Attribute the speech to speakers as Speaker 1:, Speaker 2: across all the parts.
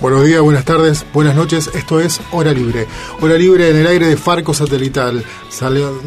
Speaker 1: Buenos días, buenas tardes, buenas noches. Esto es Hora Libre. Hora Libre en el aire de Farco Satelital.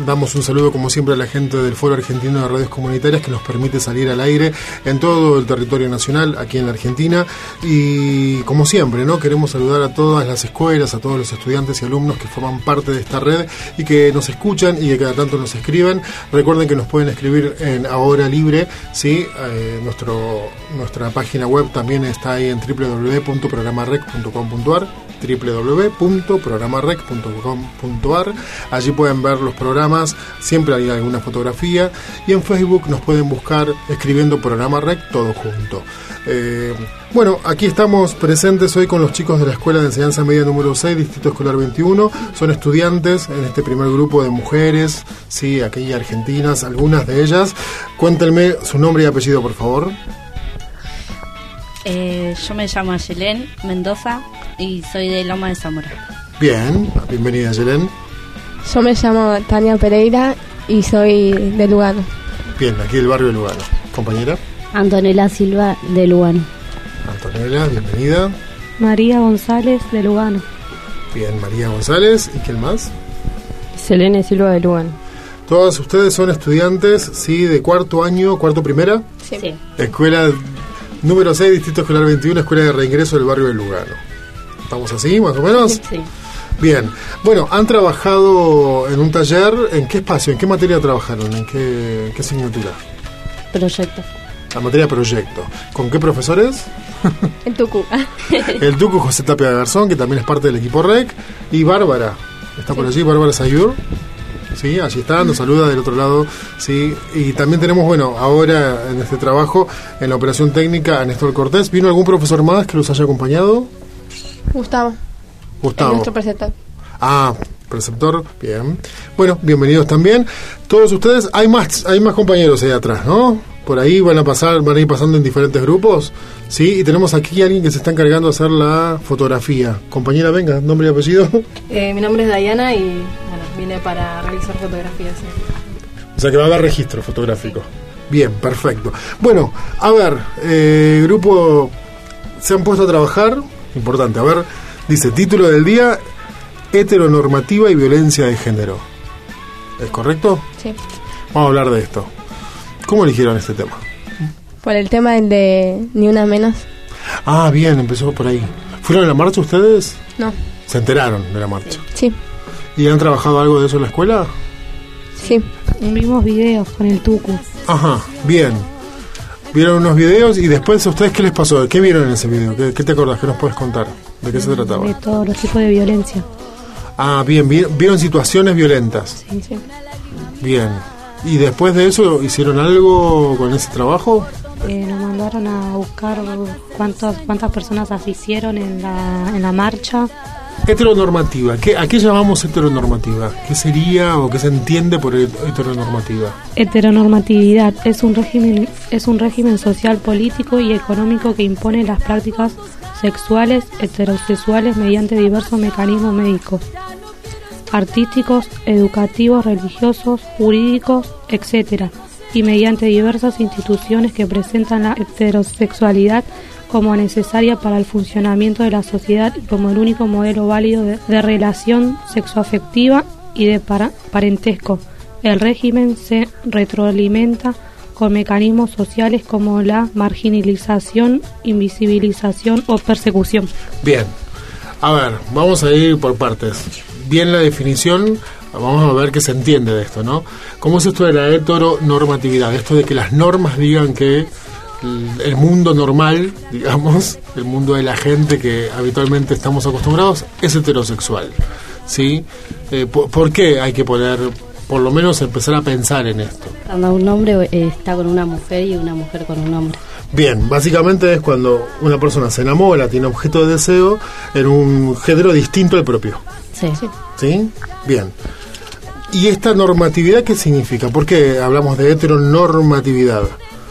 Speaker 1: damos un saludo, como siempre, a la gente del Foro Argentino de Redes Comunitarias que nos permite salir al aire en todo el territorio nacional, aquí en la Argentina. Y como siempre, ¿no? Queremos saludar a todas las escuelas, a todos los estudiantes y alumnos que forman parte de esta red y que nos escuchan y que cada tanto nos escriben. Recuerden que nos pueden escribir en Ahora Libre, ¿sí? Eh, nuestro, nuestra página web también está ahí en www.programa programarec.com.ar www.programarec.com.ar Allí pueden ver los programas, siempre hay alguna fotografía y en Facebook nos pueden buscar escribiendo Programa Rec todo junto. Eh, bueno, aquí estamos presentes hoy con los chicos de la Escuela de Enseñanza Media número 6, Distrito Escolar 21. Son estudiantes en este primer grupo de mujeres, sí, aquí argentinas, algunas de ellas. Cuéntenme su nombre y apellido, por favor.
Speaker 2: Eh, yo me llamo Ayelén Mendoza y soy de Loma de Zamora.
Speaker 1: Bien, bienvenida Ayelén.
Speaker 3: Yo me llamo Tania Pereira y soy de Lugano.
Speaker 1: Bien, aquí del barrio de Lugano. Compañera.
Speaker 4: Antonella Silva de Lugano.
Speaker 1: Antonella, bienvenida.
Speaker 5: María González de Lugano.
Speaker 1: Bien, María González. ¿Y quién más?
Speaker 6: Selene Silva de Lugano.
Speaker 1: Todas ustedes son estudiantes, ¿sí? De cuarto año, cuarto primera.
Speaker 2: Sí. sí.
Speaker 1: Escuela Número 6, Distrito Escolar 21, Escuela de Reingreso del barrio de Lugano. ¿Estamos así, más o menos?
Speaker 2: Sí.
Speaker 1: Bien. Bueno, han trabajado en un taller. ¿En qué espacio? ¿En qué materia trabajaron? ¿En qué, qué asignatura?
Speaker 4: Proyecto.
Speaker 1: La materia proyecto. ¿Con qué profesores?
Speaker 3: El Tucu.
Speaker 1: El Tucu José Tapia Garzón, que también es parte del equipo REC. Y Bárbara. ¿Está por allí? Bárbara Sayur. ¿Sí? Allí está, nos saluda del otro lado, ¿sí? Y también tenemos, bueno, ahora en este trabajo, en la operación técnica, a Néstor Cortés. ¿Vino algún profesor más que los haya acompañado?
Speaker 3: Gustavo.
Speaker 1: Gustavo.
Speaker 3: nuestro preceptor.
Speaker 1: Ah, preceptor, bien. Bueno, bienvenidos también. Todos ustedes, hay más, hay más compañeros ahí atrás, ¿no? Por ahí van a pasar, van a ir pasando en diferentes grupos, ¿sí? Y tenemos aquí a alguien que se está encargando de hacer la fotografía. Compañera, venga, nombre y apellido.
Speaker 7: Eh, mi nombre es Dayana y vine para realizar fotografías.
Speaker 1: O sea que va a haber registro fotográfico. Bien, perfecto. Bueno, a ver, eh, grupo se han puesto a trabajar, importante, a ver, dice título del día, heteronormativa y violencia de género. ¿Es correcto?
Speaker 3: Sí.
Speaker 1: Vamos a hablar de esto. ¿Cómo eligieron este tema?
Speaker 3: Por el tema del de Ni una menos.
Speaker 1: Ah, bien, empezó por ahí. ¿Fueron a la marcha ustedes?
Speaker 3: No.
Speaker 1: ¿Se enteraron de la marcha?
Speaker 3: Sí.
Speaker 1: ¿Y han trabajado algo de eso en la escuela?
Speaker 3: Sí.
Speaker 5: Vimos videos con el Tucu.
Speaker 1: Ajá, bien. Vieron unos videos y después a ustedes qué les pasó? ¿Qué vieron en ese video? ¿Qué, te acordás? ¿Qué nos puedes contar? ¿De qué se trataba?
Speaker 5: De todos los tipos de violencia.
Speaker 1: Ah, bien, vieron situaciones violentas.
Speaker 3: Sí, sí.
Speaker 1: Bien. ¿Y después de eso hicieron algo con ese trabajo?
Speaker 5: Eh, nos mandaron a buscar cuántas cuántas personas asistieron en la, en la marcha
Speaker 1: Heteronormativa. ¿Qué, ¿A qué llamamos heteronormativa? ¿Qué sería o qué se entiende por heteronormativa?
Speaker 5: Heteronormatividad es un régimen es un régimen social, político y económico que impone las prácticas sexuales heterosexuales mediante diversos mecanismos médicos, artísticos, educativos, religiosos, jurídicos, etc. y mediante diversas instituciones que presentan la heterosexualidad como necesaria para el funcionamiento de la sociedad y como el único modelo válido de, relación sexoafectiva y de parentesco. El régimen se retroalimenta con mecanismos sociales como la marginalización, invisibilización o persecución.
Speaker 1: Bien, a ver, vamos a ir por partes. Bien la definición, vamos a ver qué se entiende de esto, ¿no? ¿Cómo es esto de la heteronormatividad? Esto de que las normas digan que el mundo normal, digamos, el mundo de la gente que habitualmente estamos acostumbrados, es heterosexual. ¿Sí? Eh, ¿por, qué hay que poner, por lo menos empezar a pensar en esto?
Speaker 4: Cuando un hombre eh, está con una mujer y una mujer con un hombre.
Speaker 1: Bien, básicamente es cuando una persona se enamora, tiene objeto de deseo en un género distinto al propio.
Speaker 2: Sí.
Speaker 1: ¿Sí? Bien. ¿Y esta normatividad qué significa? ¿Por qué hablamos de heteronormatividad?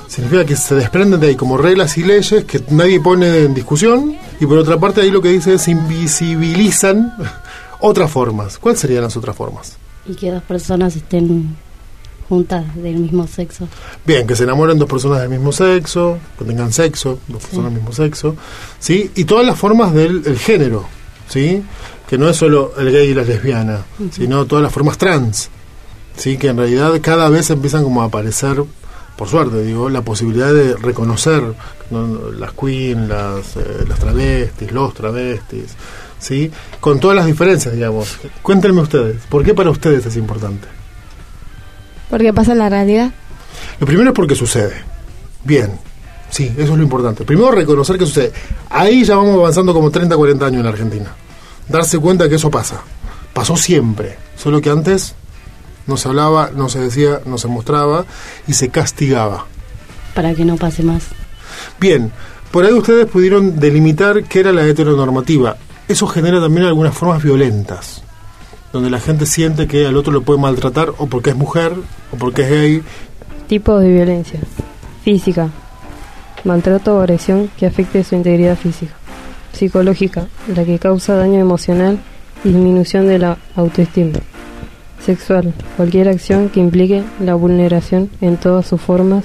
Speaker 1: Significa que se desprenden de ahí como reglas y leyes que nadie pone en discusión y por otra parte ahí lo que dice es invisibilizan otras formas. ¿Cuáles serían las otras formas?
Speaker 4: Y que dos personas estén juntas del mismo sexo.
Speaker 1: Bien, que se enamoren dos personas del mismo sexo, que tengan sexo, dos personas del mismo sexo, ¿sí? Y todas las formas del el género, ¿sí? Que no es solo el gay y la lesbiana, sino todas las formas trans, ¿sí? Que en realidad cada vez empiezan como a aparecer, por suerte, digo, la posibilidad de reconocer ¿no? las queen, las, eh, las travestis, los travestis, ¿sí? Con todas las diferencias, digamos. Cuéntenme ustedes, ¿por qué para ustedes es importante?
Speaker 3: Porque pasa en la realidad.
Speaker 1: Lo primero es porque sucede. Bien. Sí, eso es lo importante. Primero reconocer que sucede. Ahí ya vamos avanzando como 30, 40 años en Argentina. Darse cuenta que eso pasa. Pasó siempre. Solo que antes no se hablaba, no se decía, no se mostraba y se castigaba.
Speaker 4: Para que no pase más.
Speaker 1: Bien, por ahí ustedes pudieron delimitar qué era la heteronormativa. Eso genera también algunas formas violentas, donde la gente siente que al otro lo puede maltratar o porque es mujer o porque es gay.
Speaker 6: Tipos de violencia. Física. Maltrato o agresión que afecte su integridad física. Psicológica. La que causa daño emocional y disminución de la autoestima. Sexual. Cualquier acción que implique la vulneración en todas sus formas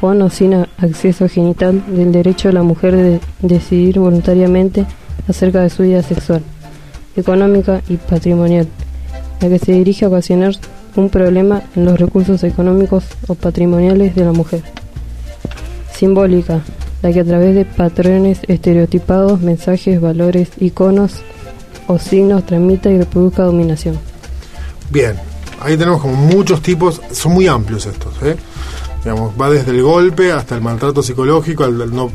Speaker 6: con o sin acceso genital del derecho de la mujer de decidir voluntariamente acerca de su vida sexual, económica y patrimonial, la que se dirige a ocasionar un problema en los recursos económicos o patrimoniales de la mujer. Simbólica, la que a través de patrones estereotipados, mensajes, valores, iconos o signos transmita y reproduzca dominación.
Speaker 1: Bien, ahí tenemos como muchos tipos, son muy amplios estos, ¿eh? Digamos, va desde el golpe hasta el maltrato psicológico, al, no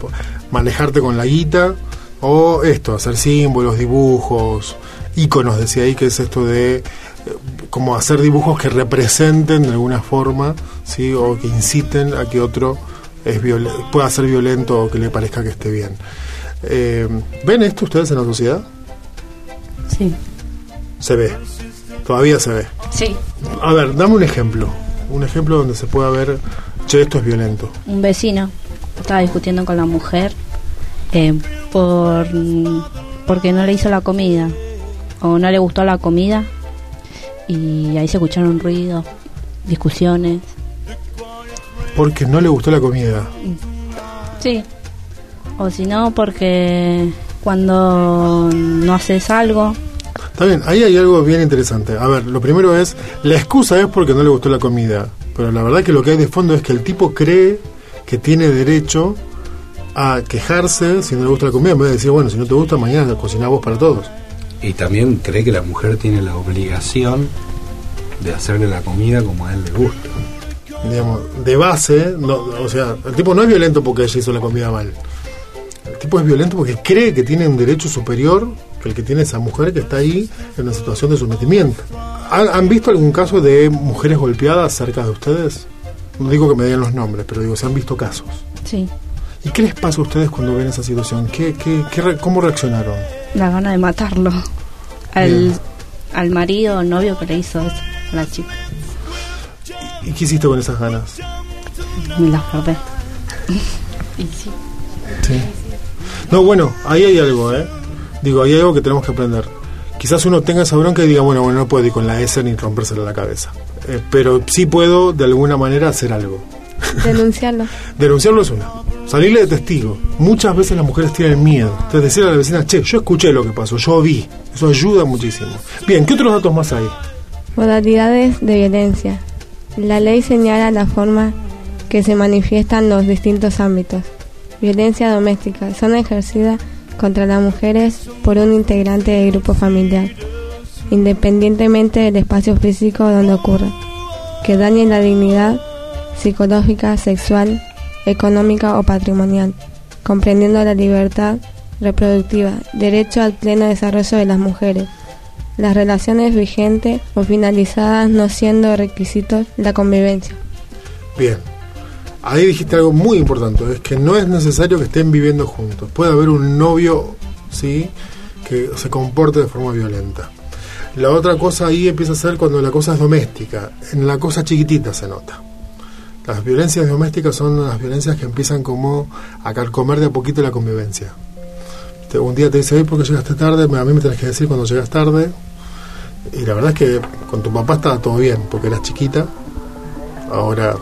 Speaker 1: manejarte con la guita, o esto, hacer símbolos, dibujos, iconos, decía ahí, que es esto de eh, como hacer dibujos que representen de alguna forma, ¿sí? o que inciten a que otro es pueda ser violento o que le parezca que esté bien. Eh, ¿Ven esto ustedes en la sociedad?
Speaker 4: Sí.
Speaker 1: Se ve, todavía se ve.
Speaker 2: Sí.
Speaker 1: A ver, dame un ejemplo, un ejemplo donde se pueda ver, che, esto es violento.
Speaker 2: Un vecino estaba discutiendo con la mujer eh, por porque no le hizo la comida o no le gustó la comida y ahí se escucharon ruidos, discusiones.
Speaker 1: Porque no le gustó la comida.
Speaker 2: Sí. O si no, porque cuando no haces algo,
Speaker 1: Está bien, ahí hay algo bien interesante. A ver, lo primero es, la excusa es porque no le gustó la comida, pero la verdad que lo que hay de fondo es que el tipo cree que tiene derecho a quejarse si no le gusta la comida, en vez de decir, bueno, si no te gusta, mañana cocinás vos para todos.
Speaker 8: Y también cree que la mujer tiene la obligación de hacerle la comida como a él le gusta.
Speaker 1: Digamos, de base, no, o sea, el tipo no es violento porque ella hizo la comida mal. El tipo es violento porque cree que tiene un derecho superior que el que tiene esa mujer que está ahí en una situación de sometimiento. ¿Han, han visto algún caso de mujeres golpeadas cerca de ustedes? No digo que me digan los nombres, pero digo, se han visto casos.
Speaker 2: sí,
Speaker 1: ¿Y qué les pasa a ustedes cuando ven esa situación? ¿Qué, qué, qué re- ¿Cómo reaccionaron?
Speaker 2: la gana de matarlo al,
Speaker 1: Bien.
Speaker 2: al marido o novio que le hizo eso a la chica.
Speaker 1: ¿Y qué hiciste con esas ganas?
Speaker 2: Me las perdé. y sí.
Speaker 1: Sí. No, bueno, ahí hay algo, ¿eh? Digo, ahí hay algo que tenemos que aprender. Quizás uno tenga esa bronca y diga, bueno, bueno, no puedo ir con la S ni rompérsela la cabeza. Eh, pero sí puedo, de alguna manera, hacer algo.
Speaker 3: Denunciarlo.
Speaker 1: Denunciarlo es una. Salirle de testigo. Muchas veces las mujeres tienen miedo. Entonces decirle a la vecina, che, yo escuché lo que pasó, yo vi. Eso ayuda muchísimo. Bien, ¿qué otros datos más hay?
Speaker 3: Modalidades de violencia. La ley señala la forma que se manifiestan los distintos ámbitos. Violencia doméstica son ejercidas contra las mujeres por un integrante del grupo familiar, independientemente del espacio físico donde ocurra, que dañe la dignidad psicológica, sexual, económica o patrimonial, comprendiendo la libertad reproductiva, derecho al pleno desarrollo de las mujeres, las relaciones vigentes o finalizadas no siendo requisitos la convivencia.
Speaker 1: Bien. Ahí dijiste algo muy importante, es que no es necesario que estén viviendo juntos. Puede haber un novio, ¿sí? Que se comporte de forma violenta. La otra cosa ahí empieza a ser cuando la cosa es doméstica. En la cosa chiquitita se nota. Las violencias domésticas son las violencias que empiezan como a carcomer de a poquito la convivencia. Un día te dice, ¿por qué llegaste tarde? A mí me tenés que decir cuando llegas tarde. Y la verdad es que con tu papá estaba todo bien, porque eras chiquita. Ahora,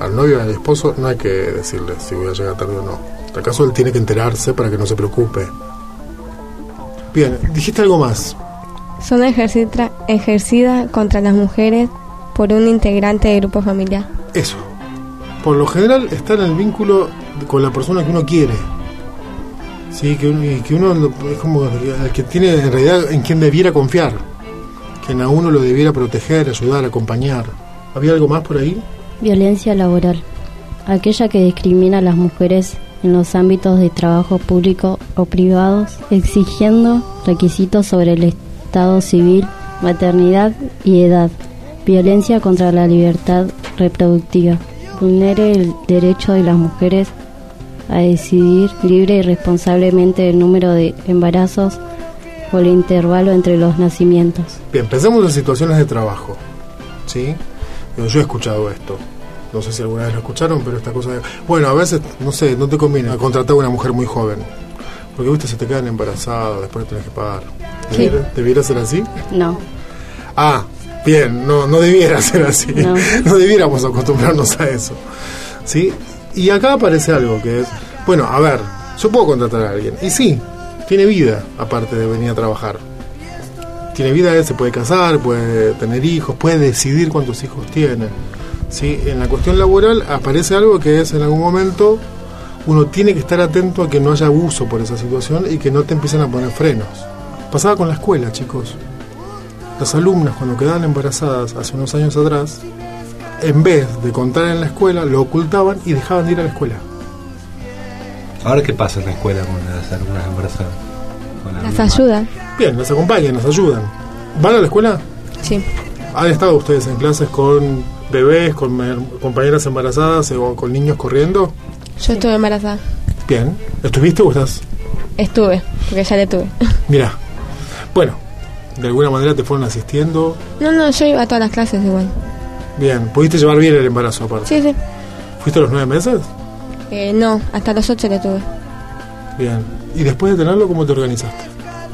Speaker 1: al novio, al esposo, no hay que decirle si voy a llegar tarde o no. Acaso él tiene que enterarse para que no se preocupe. Bien, dijiste algo más.
Speaker 3: Son ejercidas contra las mujeres por un integrante del grupo familiar.
Speaker 1: Eso. Por lo general está en el vínculo con la persona que uno quiere. Sí, que uno, que uno es como el que tiene en realidad en quien debiera confiar. Que a uno lo debiera proteger, ayudar, acompañar. ¿Había algo más por ahí?
Speaker 4: Violencia laboral. Aquella que discrimina a las mujeres en los ámbitos de trabajo público o privados, exigiendo requisitos sobre el estado civil, maternidad y edad. Violencia contra la libertad reproductiva. Vulnere el derecho de las mujeres a decidir libre y responsablemente el número de embarazos o el intervalo entre los nacimientos.
Speaker 1: Bien, pensemos en situaciones de trabajo. ¿Sí? Yo he escuchado esto. No sé si alguna vez lo escucharon, pero esta cosa de... Bueno, a veces, no sé, no te conviene contratar a una mujer muy joven. Porque, viste, se te quedan embarazadas, después tenés que pagar. ¿Debiera, ser así?
Speaker 4: No.
Speaker 1: Ah, bien, no, no debiera ser así. No. no debiéramos acostumbrarnos a eso. ¿Sí? Y acá aparece algo que es... Bueno, a ver, yo puedo contratar a alguien. Y sí, tiene vida, aparte de venir a trabajar. Tiene vida, se puede casar, puede tener hijos, puede decidir cuántos hijos tiene ¿sí? En la cuestión laboral aparece algo que es en algún momento uno tiene que estar atento a que no haya abuso por esa situación y que no te empiecen a poner frenos. Pasaba con la escuela, chicos. Las alumnas cuando quedaban embarazadas hace unos años atrás, en vez de contar en la escuela, lo ocultaban y dejaban de ir a la escuela.
Speaker 8: Ahora qué pasa en la escuela con las alumnas embarazadas.
Speaker 3: las ayudan.
Speaker 1: Bien, las acompañan, las ayudan. ¿Van a la escuela?
Speaker 3: Sí.
Speaker 1: ¿Han estado ustedes en clases con bebés, con compañeras embarazadas o con niños corriendo?
Speaker 3: Yo estuve embarazada.
Speaker 1: Bien. ¿Estuviste o estás?
Speaker 3: Estuve, porque ya le tuve.
Speaker 1: Mira. Bueno, ¿de alguna manera te fueron asistiendo?
Speaker 3: No, no, yo iba a todas las clases igual.
Speaker 1: Bien. ¿Pudiste llevar bien el embarazo aparte?
Speaker 3: Sí, sí.
Speaker 1: ¿Fuiste a los nueve meses?
Speaker 3: Eh, no, hasta los ocho le tuve.
Speaker 1: Bien. ¿Y después de tenerlo, cómo te organizaste?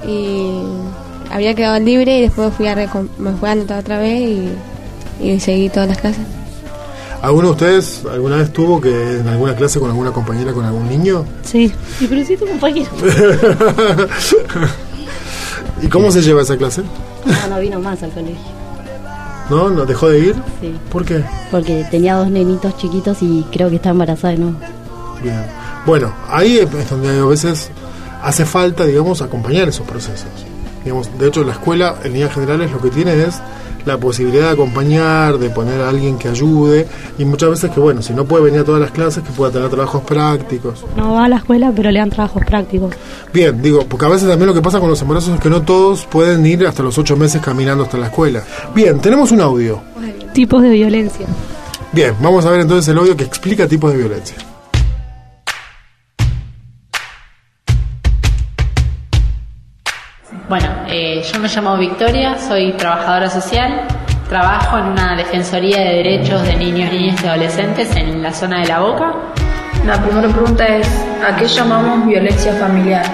Speaker 3: Y había quedado libre y después fui a me fui a anotar otra vez y y seguí todas las clases.
Speaker 1: ¿Alguno de ustedes alguna vez tuvo que en alguna clase con alguna compañera, con algún niño?
Speaker 5: Sí, sí pero sí tu compañero.
Speaker 1: ¿Y cómo se lleva esa clase?
Speaker 4: No, no vino más al colegio.
Speaker 1: ¿No? ¿No dejó de ir?
Speaker 4: Sí.
Speaker 1: ¿Por qué?
Speaker 4: Porque tenía dos nenitos chiquitos y creo que está embarazada no.
Speaker 1: Bien. Bueno, ahí es donde a veces hace falta, digamos, acompañar esos procesos. Digamos, de hecho, la escuela, en líneas generales, lo que tiene es la posibilidad de acompañar, de poner a alguien que ayude y muchas veces que bueno, si no puede venir a todas las clases, que pueda tener trabajos prácticos.
Speaker 5: No va a la escuela, pero le dan trabajos prácticos.
Speaker 1: Bien, digo, porque a veces también lo que pasa con los embarazos es que no todos pueden ir hasta los ocho meses caminando hasta la escuela. Bien, tenemos un audio.
Speaker 5: Tipos de violencia.
Speaker 1: Bien, vamos a ver entonces el audio que explica tipos de violencia.
Speaker 9: Eh, yo me llamo Victoria, soy trabajadora social, trabajo en una defensoría de derechos de niños, niñas y adolescentes en la zona de La Boca.
Speaker 10: La primera pregunta es, ¿a qué llamamos violencia familiar?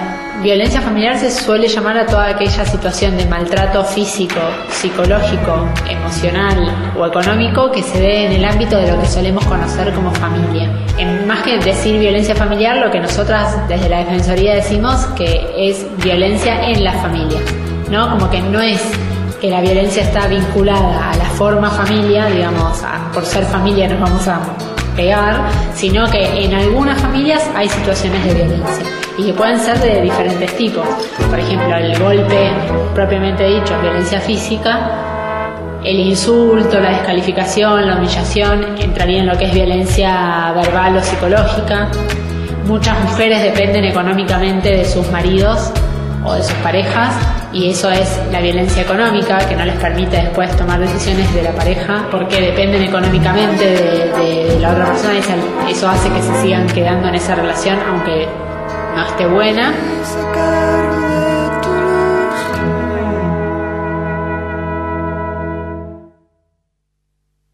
Speaker 9: Violencia familiar se suele llamar a toda aquella situación de maltrato físico, psicológico, emocional o económico que se ve en el ámbito de lo que solemos conocer como familia. En, más que decir violencia familiar, lo que nosotras desde la Defensoría decimos que es violencia en la familia, ¿no? Como que no es que la violencia está vinculada a la forma familia, digamos, por ser familia nos vamos a pegar, sino que en algunas familias hay situaciones de violencia y que pueden ser de diferentes tipos. Por ejemplo, el golpe propiamente dicho, violencia física, el insulto, la descalificación, la humillación entraría en lo que es violencia verbal o psicológica. Muchas mujeres dependen económicamente de sus maridos o de sus parejas y eso es la violencia económica que no les permite después tomar decisiones de la pareja porque dependen económicamente de, la otra persona y eso hace que se sigan quedando en esa relación aunque no esté buena.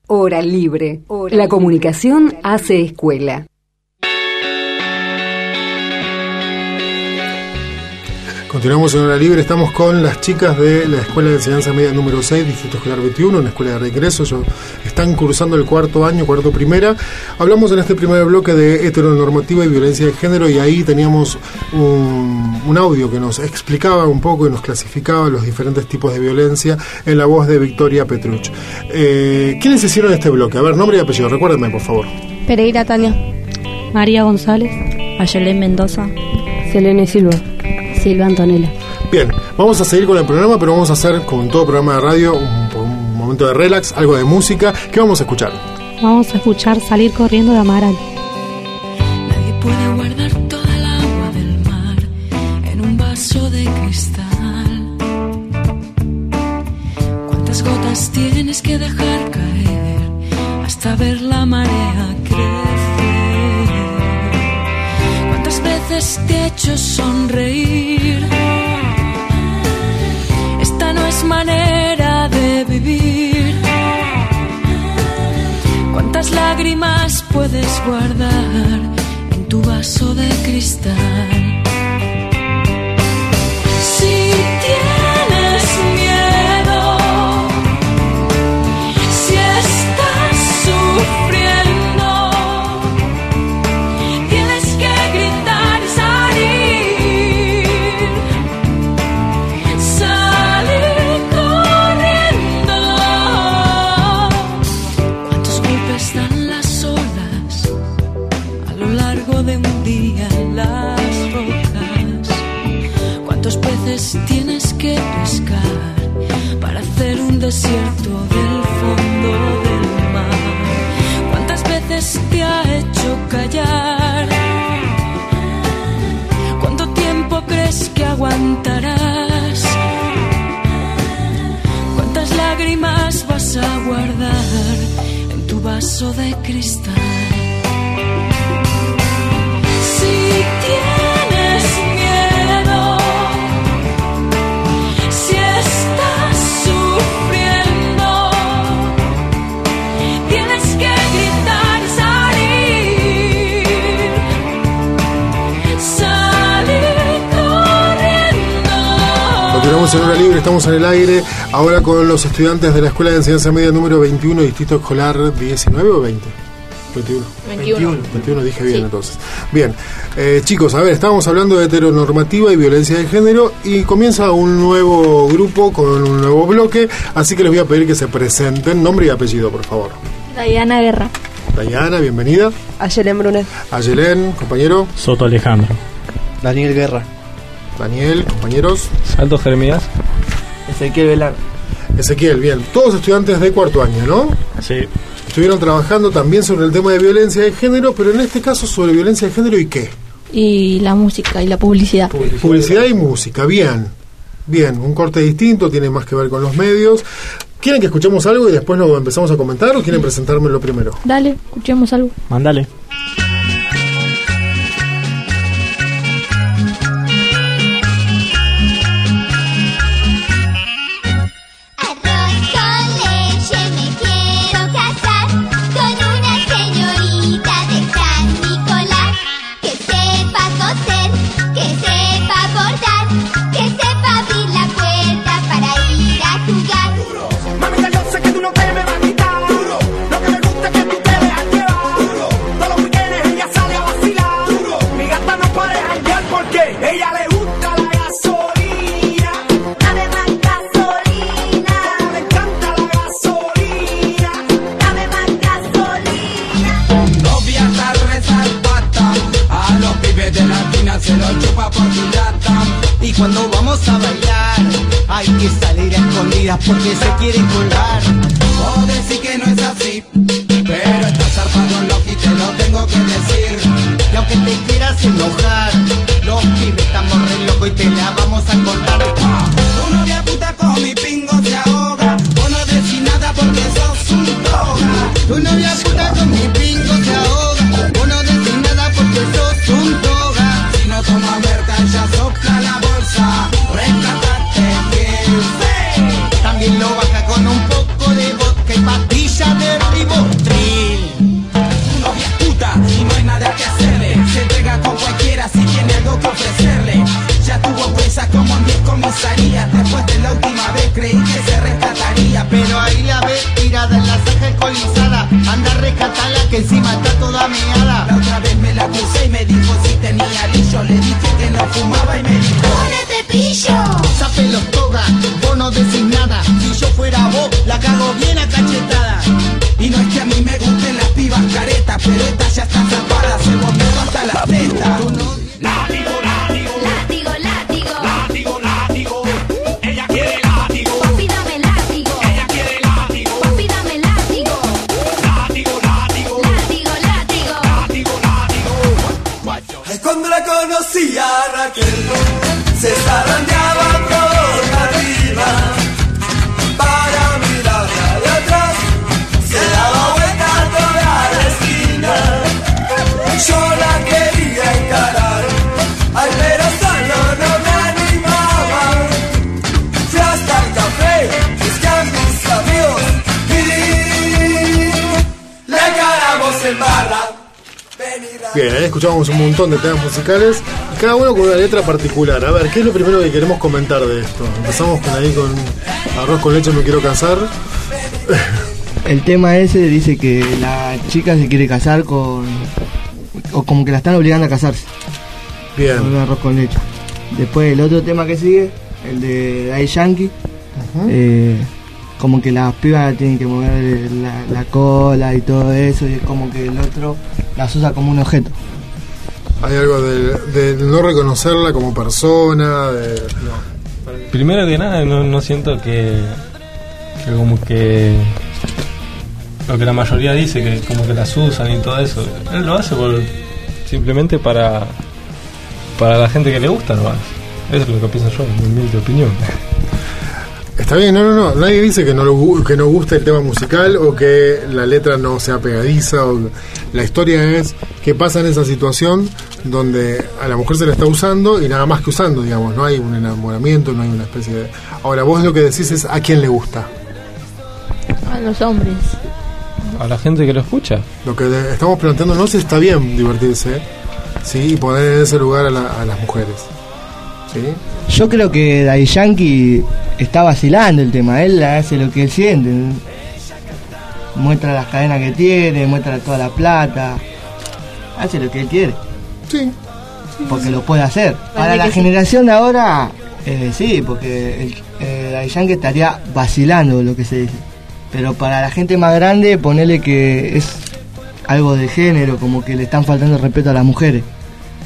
Speaker 11: Hora libre. La comunicación hace escuela.
Speaker 1: Continuamos en hora libre, estamos con las chicas de la Escuela de Enseñanza Media número 6, Distrito Escolar 21, una escuela de regreso. están cursando el cuarto año, cuarto primera. Hablamos en este primer bloque de heteronormativa y violencia de género y ahí teníamos un, audio que nos explicaba un poco y nos clasificaba los diferentes tipos de violencia en la voz de Victoria Petruch. Eh, ¿Quiénes hicieron este bloque? A ver, nombre y apellido, recuérdenme por favor.
Speaker 3: Pereira Tania.
Speaker 5: María González.
Speaker 2: Ayelén Mendoza.
Speaker 6: Selene Silva.
Speaker 4: Silva Antonella.
Speaker 1: Bien, vamos a seguir con el programa, pero vamos a hacer, como en todo programa de radio, un, momento de relax, algo de música. ¿Qué vamos a escuchar?
Speaker 5: Vamos a escuchar Salir corriendo de Amaral.
Speaker 12: Nadie puede guardar toda el agua del mar en un vaso de cristal. ¿Cuántas gotas tienes que dejar caer hasta ver la marea crecer? ¿Cuántas veces te he hecho sonreír? ¿Cuántas lágrimas puedes guardar lágrimas vas a guardar en tu vaso de cristal?
Speaker 1: Continuamos en hora libre, estamos en el aire, ahora con los estudiantes de la Escuela de Enseñanza Media número 21, Distrito Escolar 19 o 20? 21. 21. 21, dije bien entonces. Bien, eh, chicos, a ver, estábamos hablando de heteronormativa y violencia de género y comienza un nuevo grupo con un nuevo bloque, así que les voy a pedir que se presenten, nombre y apellido, por favor.
Speaker 13: Dayana Guerra.
Speaker 1: Dayana, bienvenida.
Speaker 14: Ayelén Brunet.
Speaker 1: Ayelén, compañero.
Speaker 15: Soto Alejandro.
Speaker 16: Daniel Guerra.
Speaker 1: Daniel, compañeros.
Speaker 15: Salto Jeremías.
Speaker 16: Ezequiel Velar.
Speaker 1: Ezequiel, bien. Todos estudiantes de cuarto año, ¿no?
Speaker 15: Sí.
Speaker 1: Estuvieron trabajando también sobre el tema de violencia de género, pero en este caso sobre violencia de género y qué?
Speaker 13: Y la música y la publicidad.
Speaker 1: Publicidad, y música, bien. Bien, un corte distinto, tiene más que ver con los medios. ¿Quieren que escuchemos algo y después lo empezamos a comentar o quieren presentármelo primero?
Speaker 13: Dale, escuchemos algo.
Speaker 15: Mándale.
Speaker 1: Escuchamos un montón de temas musicales y cada uno con una letra particular. A ver, ¿qué es lo primero que queremos comentar de esto? Empezamos con ahí con arroz con leche, me quiero casar.
Speaker 16: El tema ese dice que la chica se quiere casar con. o como que la están obligando a casarse.
Speaker 1: Bien.
Speaker 16: Con arroz con leche. Después el otro tema que sigue, el de Daddy Yankee. eh, como que las pibas tienen que mover la, la cola y todo eso, y es como que el otro las usa como un objeto.
Speaker 1: Hay algo de, no reconocerla como persona, de...
Speaker 15: Primero que nada, no, no siento que, que como que lo que la mayoría dice, que como que las usan y todo eso. Él lo hace por, simplemente para para la gente que le gusta, hace. Eso es lo que pienso yo, mi opinión.
Speaker 1: Está bien, no, no, no. Nadie dice que no, lo que no guste el tema musical o que la letra no sea pegadiza. O... La historia es qué pasa en esa situación donde a la mujer se la está usando y nada más que usando, digamos. No hay un enamoramiento, no hay una especie de... Ahora, vos lo que decís es a quién le gusta.
Speaker 13: A los hombres.
Speaker 15: A la gente que lo escucha.
Speaker 1: Lo que de- estamos planteándonos si está bien divertirse, ¿sí? Y poner en ese lugar a, la- a las mujeres. ¿Sí?
Speaker 16: Yo creo que Daddy Yankee está vacilando el tema, él hace lo que él siente. Muestra las cadenas que tiene, muestra toda la plata, hace lo que él quiere.
Speaker 1: Sí.
Speaker 16: Porque lo puede hacer. Para la generación de ahora, eh, sí, porque el, eh, Daddy Yankee estaría vacilando lo que se dice. Pero para la gente más grande, ponerle que es algo de género, como que le están faltando el respeto a las mujeres.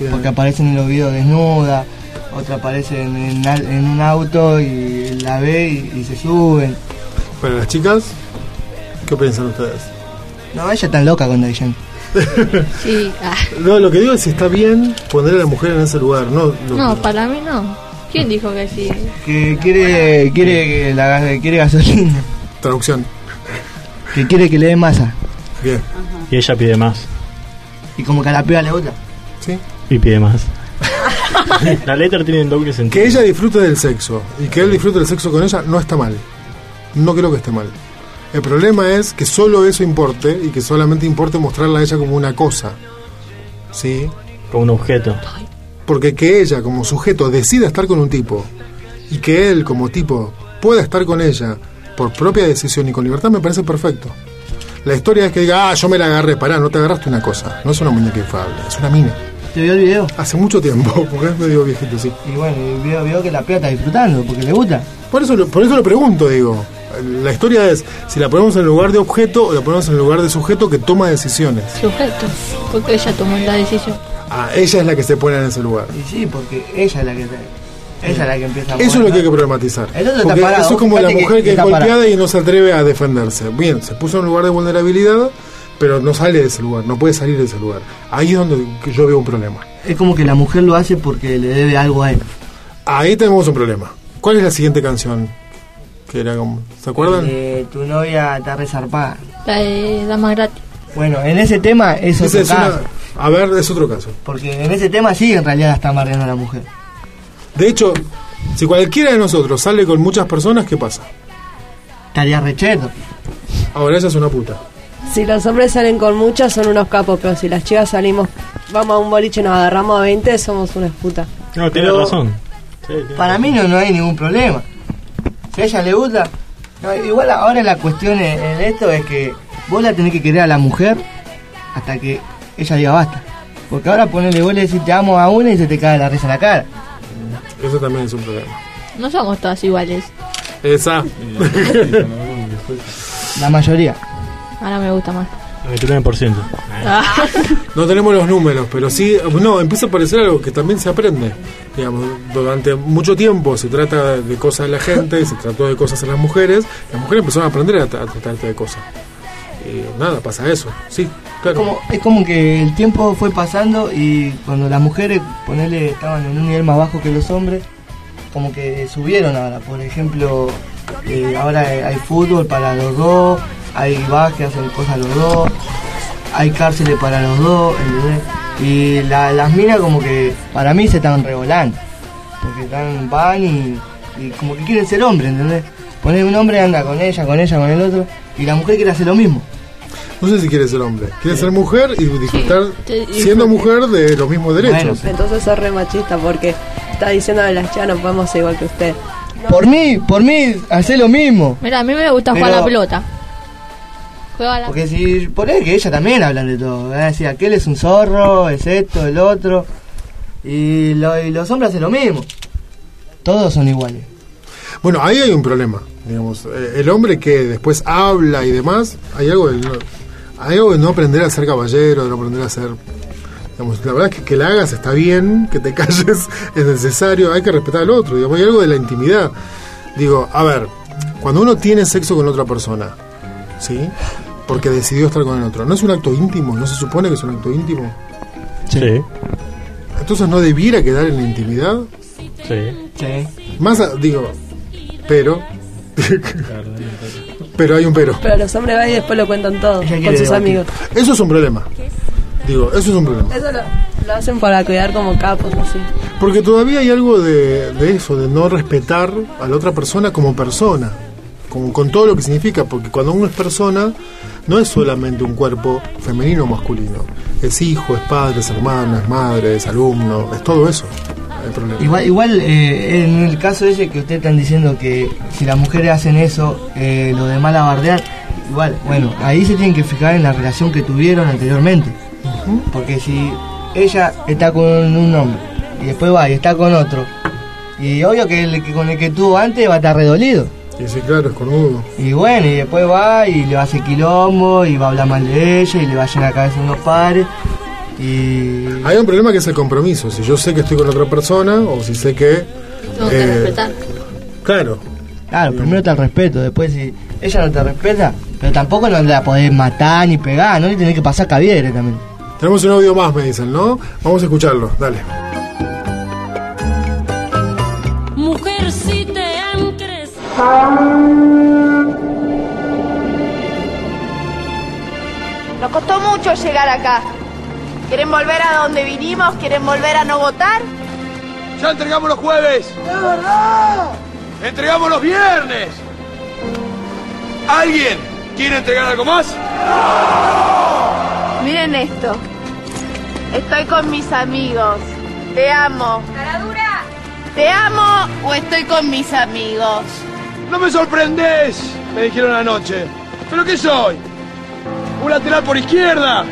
Speaker 16: Porque aparecen en los videos desnudas, otra aparecen en, al- en un auto y la ve y, y se suben.
Speaker 1: Bueno, las chicas, ¿qué piensan ustedes?
Speaker 16: No, ella está loca con Yankee.
Speaker 13: Sí. ah.
Speaker 1: No, lo que digo es si está bien poner a la mujer en ese lugar, no...
Speaker 13: No, para mí no. ¿Quién dijo que sí?
Speaker 16: Que quiere, quiere, que la, gas- quiere gasolina.
Speaker 1: Traducción.
Speaker 16: Que quiere que le dé masa.
Speaker 1: Bien.
Speaker 17: Y ella pide más.
Speaker 16: Y como que a la piba le gusta.
Speaker 1: Sí.
Speaker 17: Y pide más. La letra tiene doble sentido.
Speaker 1: Que ella disfrute del sexo y que él disfrute del sexo con ella no está mal. No creo que esté mal. El problema es que solo eso importe y que solamente importe mostrarla a ella como una cosa. ¿Sí?
Speaker 17: Como un objeto.
Speaker 1: Porque que ella como sujeto decida estar con un tipo y que él como tipo pueda estar con ella por propia decisión y con libertad me parece perfecto. La historia es que diga, ah, yo me la agarré, pará, no te agarraste una cosa. No es una muñeca inflable, es una mina.
Speaker 16: ¿Te vio el video?
Speaker 1: Hace mucho tiempo, porque es medio viejito, sí.
Speaker 16: Y bueno, y vio, vio que la está disfrutando porque le gusta.
Speaker 1: Por eso, lo- por eso lo pregunto, digo. La historia es si la ponemos en el lugar de objeto o la ponemos en el lugar de sujeto que toma decisiones.
Speaker 13: Sujeto. Porque ella tomó la decisión.
Speaker 1: Ah, ella es la que se pone en ese lugar.
Speaker 16: Y sí, porque ella es la que ella es la que empieza a
Speaker 1: Eso es lo que hay que problematizar. Porque eso es como la
Speaker 16: fíjate que
Speaker 1: mujer que, es golpeada
Speaker 16: parado.
Speaker 1: y no se atreve a defenderse. Bien, se puso en un lugar de vulnerabilidad, pero no sale de ese lugar, no puede salir de ese lugar. Ahí es donde yo veo un problema.
Speaker 16: Es como que la mujer lo hace porque le debe algo a él.
Speaker 1: Ahí tenemos un problema. ¿Cuál es la siguiente canción? Que era como, ¿Se acuerdan?
Speaker 16: Eh, tu novia está resarpada.
Speaker 13: La de Dama Gratis.
Speaker 16: Bueno, en ese tema es
Speaker 1: Ese
Speaker 16: otro
Speaker 1: es una-
Speaker 16: caso.
Speaker 1: a ver, es otro caso.
Speaker 16: Porque en ese tema sí, en realidad está amarreando a la mujer.
Speaker 1: De hecho, si cualquiera de nosotros sale con muchas personas, ¿qué pasa?
Speaker 16: Estaría recheto.
Speaker 1: Ahora ella es una puta.
Speaker 18: Si los hombres salen con muchas son unos capos, pero si las chicas salimos, vamos a un boliche y nos agarramos a 20, somos unas putas.
Speaker 17: No, tiene
Speaker 16: Pero-
Speaker 17: razón.
Speaker 16: Para mí no, no hay ningún problema. Si a ella le gusta, No, igual ahora la cuestión en, en esto es que vos la tenés que querer a la mujer hasta que ella diga basta. Porque ahora ponele vos le decís te amo a una y se te cae la risa en la cara.
Speaker 1: Eso también es un problema.
Speaker 13: No somos todas iguales.
Speaker 1: Esa.
Speaker 16: La mayoría.
Speaker 13: Ahora me gusta más.
Speaker 17: 99%.
Speaker 13: Ah.
Speaker 1: No tenemos los números, pero sí, no, empieza a aparecer algo que también se aprende. Digamos, durante mucho tiempo se trata de cosas de la gente, se trató de cosas en las mujeres, las mujeres empezaron a aprender a, tra- a tratarte de cosas. Y nada, pasa eso, sí, claro.
Speaker 16: Como, es como que el tiempo fue pasando y cuando las mujeres, ponele, estaban en un nivel más bajo que los hombres, como que subieron ahora. Por ejemplo, eh, ahora hay, hay fútbol para los dos, hay básquet, hacen cosas los dos, hay cárceles para los dos, ¿entendés? Y la- las minas como que para mí se están revolando, porque están, van y, y como que quieren ser hombres, ¿entendés? Poner un hombre anda con ella, con ella, con el otro, y la mujer quiere hacer lo mismo.
Speaker 1: No sé si quiere ser hombre, quiere ser mujer y disfrutar siendo mujer de los mismos derechos.
Speaker 18: Entonces es re machista porque está diciendo a las chicas no podemos ser igual que usted.
Speaker 16: Por mí, por mí, hacer lo mismo.
Speaker 13: Mira, a mí me gusta jugar
Speaker 16: Pero-
Speaker 13: a la pelota. Juega a la
Speaker 16: Porque si ponés que ella también hablan de todo, van a decir aquel es un zorro, es esto, el otro, y, lo- y los hombres hacen lo mismo. Todos son iguales.
Speaker 1: Bueno, ahí hay un problema, digamos, eh, el hombre que después habla y demás, hay algo de no, hay algo de no aprender a ser caballero, de no aprender a ser, digamos, la verdad es que que la hagas está bien, que te calles es necesario, hay que respetar al otro, digamos, hay algo de la intimidad. Digo, a ver, cuando uno tiene sexo con otra persona, ¿sí? Porque decidió estar con el otro, ¿no es un acto íntimo? ¿No se supone que es un acto íntimo?
Speaker 17: Sí.
Speaker 1: Entonces no debiera quedar en la intimidad.
Speaker 17: Sí.
Speaker 1: Más, a- digo, pero. pero hay un pero.
Speaker 18: Pero los hombres van y después lo cuentan todo con sus
Speaker 1: debatir.
Speaker 18: amigos.
Speaker 1: Eso es un problema. Digo, eso es un problema.
Speaker 18: Eso lo, lo hacen para cuidar como capos así.
Speaker 1: Porque todavía hay algo de, de eso, de no respetar a la otra persona como persona, como, con todo lo que significa, porque cuando uno es persona, no es solamente un cuerpo femenino o masculino, es hijo, es padre, es hermano, es madre, es alumno, es todo eso. El.
Speaker 16: Igual, igual eh, en el caso ese que ustedes están diciendo que si las mujeres hacen eso, eh, lo demás la bardean, igual, bueno, ahí se tienen que fijar en la relación que tuvieron anteriormente. Porque si ella está con un hombre y después va y está con otro, y obvio que el que con el que tuvo antes va a estar redolido.
Speaker 1: Y sí, claro, es conudo.
Speaker 16: Y bueno, y después va y le va a hacer quilombo y va a hablar mal de ella y le va a llenar la cabeza a unos padres. Y
Speaker 1: Hay un problema que es el compromiso. Si yo sé que estoy con otra persona o si sé que.
Speaker 13: Tengo que
Speaker 1: eh,
Speaker 13: respetar.
Speaker 1: Claro.
Speaker 16: Claro, primero está el respeto, después si ella no te respeta, pero tampoco no la podés matar ni pegar, no le tenés que pasar caviere también.
Speaker 1: Tenemos un audio más, me dicen, ¿no? Vamos a escucharlo, dale.
Speaker 19: Nos costó mucho llegar acá. ¿Quieren volver a donde vinimos? ¿Quieren volver a no votar?
Speaker 14: ¡Ya entregamos los jueves! ¡Es verdad! ¡Entregamos los viernes! ¿Alguien quiere entregar algo más?
Speaker 19: Miren esto. Estoy con mis amigos. Te amo. ¡Caradura! ¿Te amo o estoy con mis amigos?
Speaker 14: ¡No me sorprendés! Me dijeron anoche. ¿Pero qué soy? ¿Un lateral por izquierda?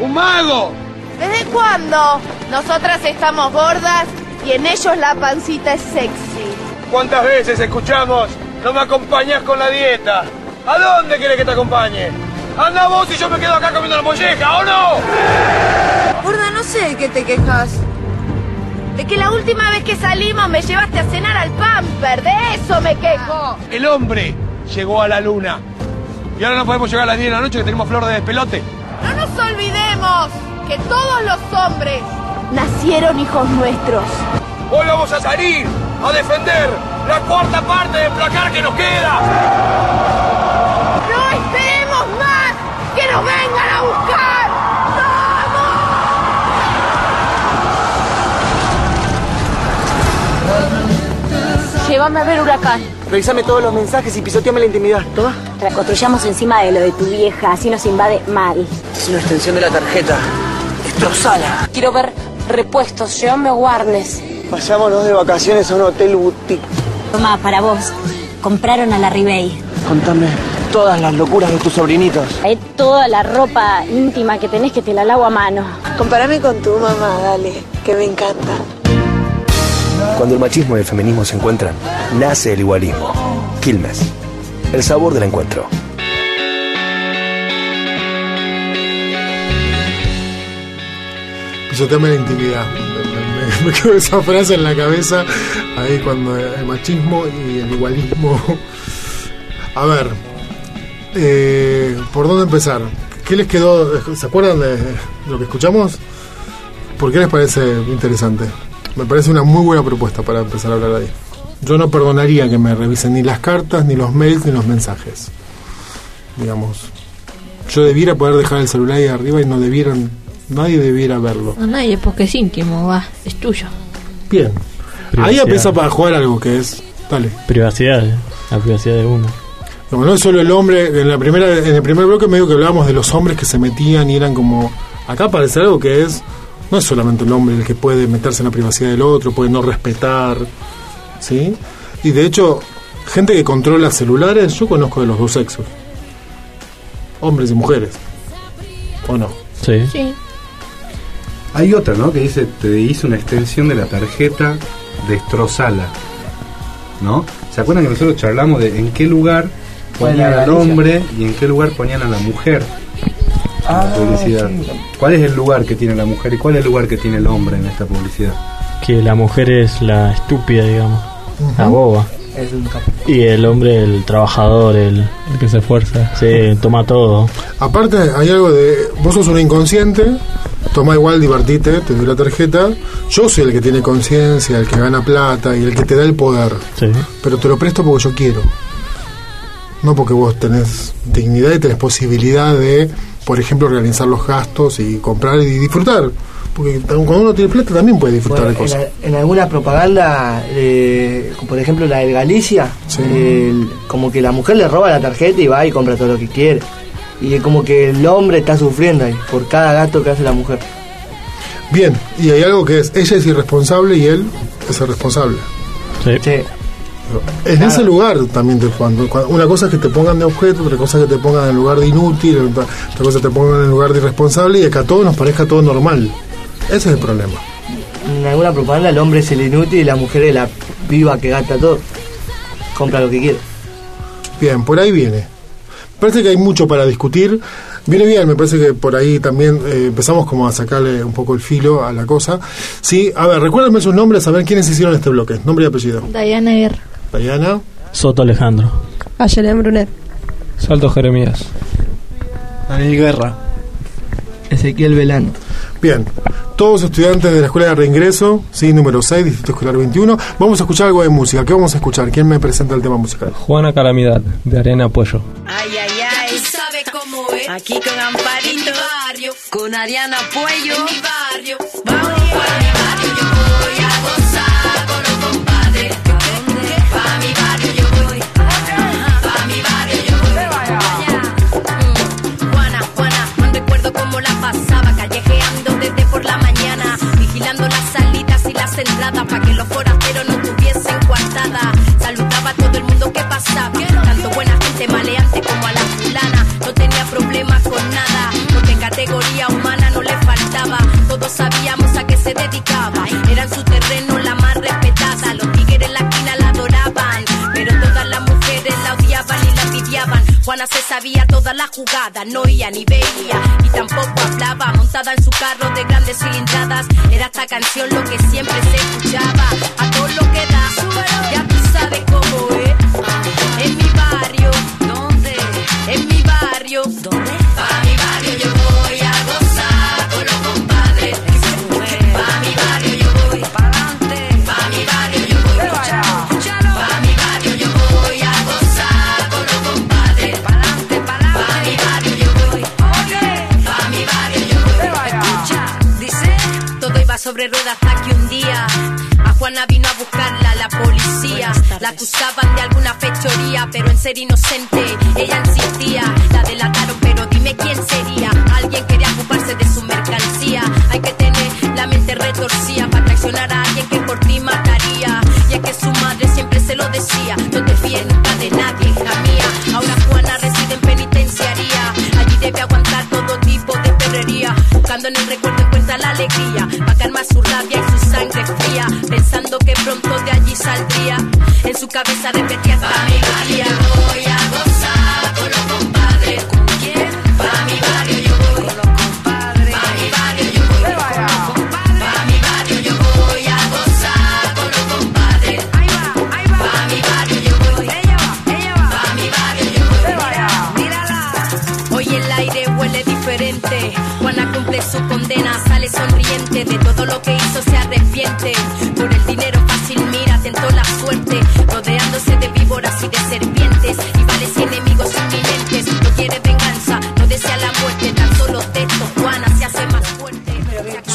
Speaker 14: ¿Un mago?
Speaker 19: ¿Desde cuándo? Nosotras estamos gordas y en ellos la pancita es sexy.
Speaker 14: ¿Cuántas veces escuchamos? No me acompañás con la dieta. ¿A dónde querés que te acompañe? Anda vos y yo me quedo acá comiendo la molleja, ¿o no?
Speaker 19: Gorda, no sé de qué te quejas. Que la última vez que salimos me llevaste a cenar al pamper. De eso me quejo.
Speaker 14: El hombre llegó a la luna. Y ahora no podemos llegar a las 10 de la noche que tenemos flor de despelote.
Speaker 19: No nos olvidemos que todos los hombres nacieron hijos nuestros.
Speaker 14: Hoy vamos a salir a defender la cuarta parte del placar que nos queda.
Speaker 20: Llévame a ver Huracán.
Speaker 21: Revisame todos los mensajes y pisoteame la intimidad. ¿Toda?
Speaker 20: Reconstruyamos encima de lo de tu vieja, así nos invade mal.
Speaker 21: Es una extensión de la tarjeta. Destrozala.
Speaker 20: Quiero ver repuestos, llévame a Warnes.
Speaker 21: Vayámonos de vacaciones a un hotel boutique.
Speaker 20: Toma, para vos. Compraron a la Ribey.
Speaker 21: Contame todas las locuras de tus sobrinitos.
Speaker 20: Es toda la ropa íntima que tenés que te la lavo a mano.
Speaker 22: Comparame con tu mamá, dale, que me encanta.
Speaker 21: Cuando el machismo y el feminismo se encuentran, nace el igualismo. Quilmes. El sabor del encuentro.
Speaker 1: Pisoteame la intimidad. Me, me- me quedó esa frase en la cabeza ahí cuando el machismo y el igualismo. A ver, eh, ¿por dónde empezar? ¿Qué les quedó? ¿Se acuerdan de lo que escuchamos? ¿Por qué les parece interesante? Me parece una muy buena propuesta para empezar a hablar ahí. Yo no perdonaría que me revisen ni las cartas, ni los mails, ni los mensajes. Digamos, yo debiera poder dejar el celular ahí arriba y no debieran, nadie debiera verlo.
Speaker 13: A nadie, porque es íntimo, va, es tuyo.
Speaker 1: Bien. Ahí empieza para jugar algo que es, dale.
Speaker 17: Privacidad, la privacidad de uno.
Speaker 1: Como no es solo el hombre, en la primera, en el primer bloque medio que hablábamos de los hombres que se metían y eran como, acá parece algo que es, no es solamente el hombre el que puede meterse en la privacidad del otro, puede no respetar, ¿sí? Y de hecho, gente que controla celulares, yo conozco de los dos sexos, hombres y mujeres, ¿o no?
Speaker 17: Sí.
Speaker 13: Sí.
Speaker 23: Hay otra, ¿no? Que dice, te hizo una extensión de la tarjeta, destrozala. ¿No? ¿Se acuerdan que nosotros charlamos de en qué lugar
Speaker 16: ¿Cuál es
Speaker 23: ponían al hombre y en qué lugar ponían a la mujer? En
Speaker 16: Ah,
Speaker 23: la publicidad. ¿Cuál es el lugar que tiene la mujer y cuál es el lugar que tiene el hombre en esta publicidad?
Speaker 17: Que la mujer es la estúpida, digamos, la boba.
Speaker 16: Es un cap-
Speaker 17: Y el hombre, el trabajador, el, el que se esfuerza. Sí, toma todo.
Speaker 1: Aparte hay algo de, vos sos un inconsciente, toma igual, divertite, te doy la tarjeta, yo soy el que tiene conciencia, el que gana plata y el que te da el poder,
Speaker 17: Sí.
Speaker 1: pero te lo presto porque yo quiero, no porque vos tenés dignidad y tenés posibilidad de, por ejemplo, organizar los gastos y comprar y disfrutar, porque cuando uno tiene plata también puede disfrutar
Speaker 16: Bueno,
Speaker 1: de
Speaker 16: en,
Speaker 1: cosas.
Speaker 16: a- en alguna propaganda, eh, por ejemplo la de Galicia, el- como que la mujer le roba la tarjeta y va y compra todo lo que quiere. Y es como que el hombre está sufriendo ahí por cada gasto que hace la mujer.
Speaker 1: Bien, y hay algo que es, ella es irresponsable y él es el responsable.
Speaker 17: Sí.
Speaker 1: En ese lugar también te cuando, cuando- una cosa es que te pongan de objeto, otra cosa es que te pongan en el lugar de inútil, otra, otra cosa es que te pongan en el lugar de irresponsable y que a todos nos parezca todo normal. Ese es el problema.
Speaker 16: En alguna propaganda el hombre es el inútil y la mujer es la viva que gasta todo. Compra lo que quiere.
Speaker 1: Bien, por ahí viene. Parece que hay mucho para discutir. Viene bien, me parece que por ahí también eh, empezamos como a sacarle un poco el filo a la cosa. Sí, a ver, recuérdenme sus nombres, a ver quiénes hicieron este bloque. Nombre y apellido.
Speaker 13: Diana Guerra.
Speaker 1: Diana.
Speaker 17: Soto Alejandro.
Speaker 18: Ayelen Brunet.
Speaker 15: Salto Jeremías.
Speaker 16: Daniel Guerra. Ezequiel Belán.
Speaker 1: Bien, todos estudiantes de la Escuela de Reingreso, sí, número 6, Distrito Escolar 21. Vamos a escuchar algo de música. ¿Qué vamos a escuchar? ¿Quién me presenta el tema musical?
Speaker 15: Juana Calamidad, de Arena Apoyo.
Speaker 24: Ay, ay, ay. sabe cómo es. Aquí con Amparito. barrio. Con Ariana Puello. Barrio. Vamos barrio. La pasaba. Callejeando desde por la mañana. Vigilando las salidas y las entradas. Pa' que los forasteros no tuviesen coartada. Saludaba a todo el mundo que pasaba. Tanto buena gente maleante como a la fulana. No tenía problemas con nada. Porque categoría humana no le faltaba. Todos sabíamos a qué se dedicaba. Juana se sabía todas las jugadas, no oía ni veía. Y tampoco hablaba, montada en su carro de grandes cilindradas. Era esta canción lo que siempre se escuchaba. A todo lo que da, ya tú sabes cómo es. Acusaban de alguna fechoría, pero en ser inocente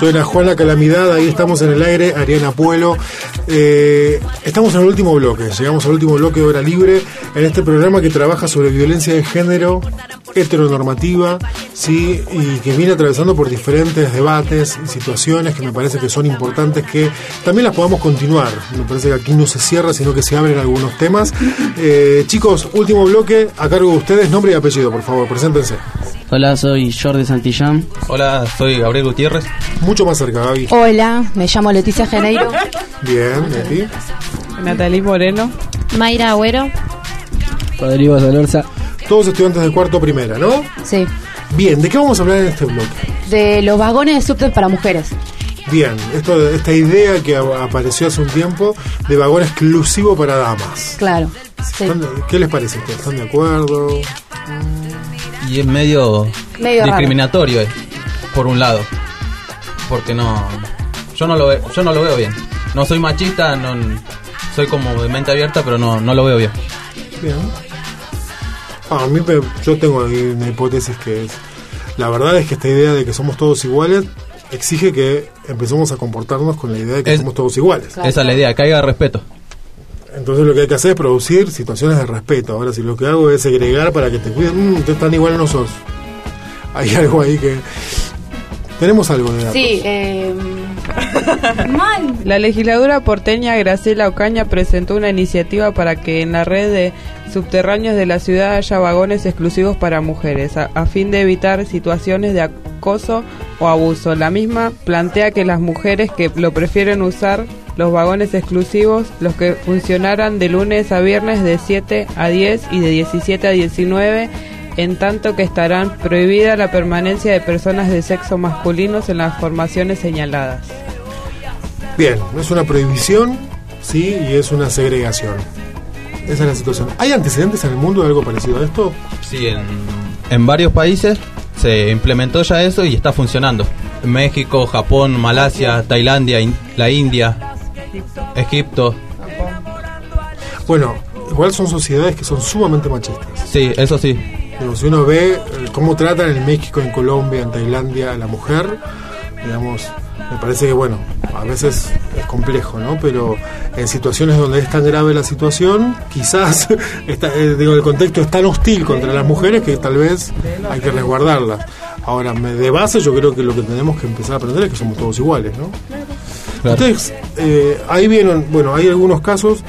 Speaker 1: Suena Juana Calamidad, ahí estamos en el aire, Ariana Puelo. Eh, estamos en el último bloque, llegamos al último bloque de Hora Libre, en este programa que trabaja sobre violencia de género heteronormativa, sí, y que viene atravesando por diferentes debates y situaciones que me parece que son importantes que también las podamos continuar. Me parece que aquí no se cierra, sino que se abren algunos temas. Eh, chicos, último bloque, a cargo de ustedes, nombre y apellido, por favor, preséntense.
Speaker 25: Hola, soy Jordi Santillán.
Speaker 15: Hola, soy Gabriel Gutiérrez.
Speaker 1: Mucho más cerca, Gaby.
Speaker 26: Hola, me llamo Leticia Geneiro.
Speaker 1: Bien, Leti.
Speaker 26: Natalie Moreno. Mayra Agüero.
Speaker 25: Rodrigo Solorza.
Speaker 1: Todos estudiantes de cuarto primera, ¿no?
Speaker 26: Sí.
Speaker 1: Bien, ¿de qué vamos a hablar en este bloque?
Speaker 26: De los vagones de subte para mujeres.
Speaker 1: Bien, esto, esta idea que apareció hace un tiempo de vagón exclusivo para damas.
Speaker 26: Claro. Sí.
Speaker 1: ¿Están de- ¿Qué les parece? a ustedes? ¿Están de acuerdo?
Speaker 27: Y es medio, discriminatorio, eh, por un lado. Porque no. Yo no lo veo, yo no lo veo bien. No soy machista, no soy como de mente abierta, pero no, no lo veo bien.
Speaker 1: Bien. Ah, a mí me- yo tengo ahí una hipótesis que es, la verdad es que esta idea de que somos todos iguales exige que empecemos a comportarnos con la idea de que
Speaker 27: Es-
Speaker 1: somos todos iguales.
Speaker 27: Esa es la idea, que haya respeto.
Speaker 1: Entonces lo que hay que hacer es producir situaciones de respeto. Ahora, si lo que hago es segregar para que te cuiden, mmm, están igual no sos. Hay algo ahí que... Tenemos algo de datos.
Speaker 26: Sí, eh,
Speaker 28: La legisladora porteña Graciela Ocaña presentó una iniciativa para que en la red de subterráneos de la ciudad haya vagones exclusivos para mujeres, a, a fin de evitar situaciones de acoso o abuso. La misma plantea que las mujeres que lo prefieren usar los vagones exclusivos, los que funcionaran de lunes a viernes de 7 a 10 y de 17 a 19, en tanto que estarán prohibida la permanencia de personas de sexo masculinos en las formaciones señaladas.
Speaker 1: Bien, no es una prohibición, sí, y es una segregación. Esa es la situación. ¿Hay antecedentes en el mundo de algo parecido a esto?
Speaker 27: Sí, en, en varios países se implementó ya eso y está funcionando. México, Japón, Malasia, Tailandia, in- la India, Egipto.
Speaker 1: Bueno, igual son sociedades que son sumamente machistas.
Speaker 27: Sí, eso sí.
Speaker 1: Digo, si uno ve eh, cómo tratan en México, en Colombia, en Tailandia a la mujer, digamos, me parece que, bueno, a veces es complejo, ¿no? Pero en situaciones donde es tan grave la situación, quizás, está, eh, digo, el contexto es tan hostil contra las mujeres que tal vez hay que resguardarlas. Ahora, de base yo creo que lo que tenemos que empezar a aprender es que somos todos iguales, ¿no? Ustedes, eh, ahí vieron, bueno, hay algunos casos.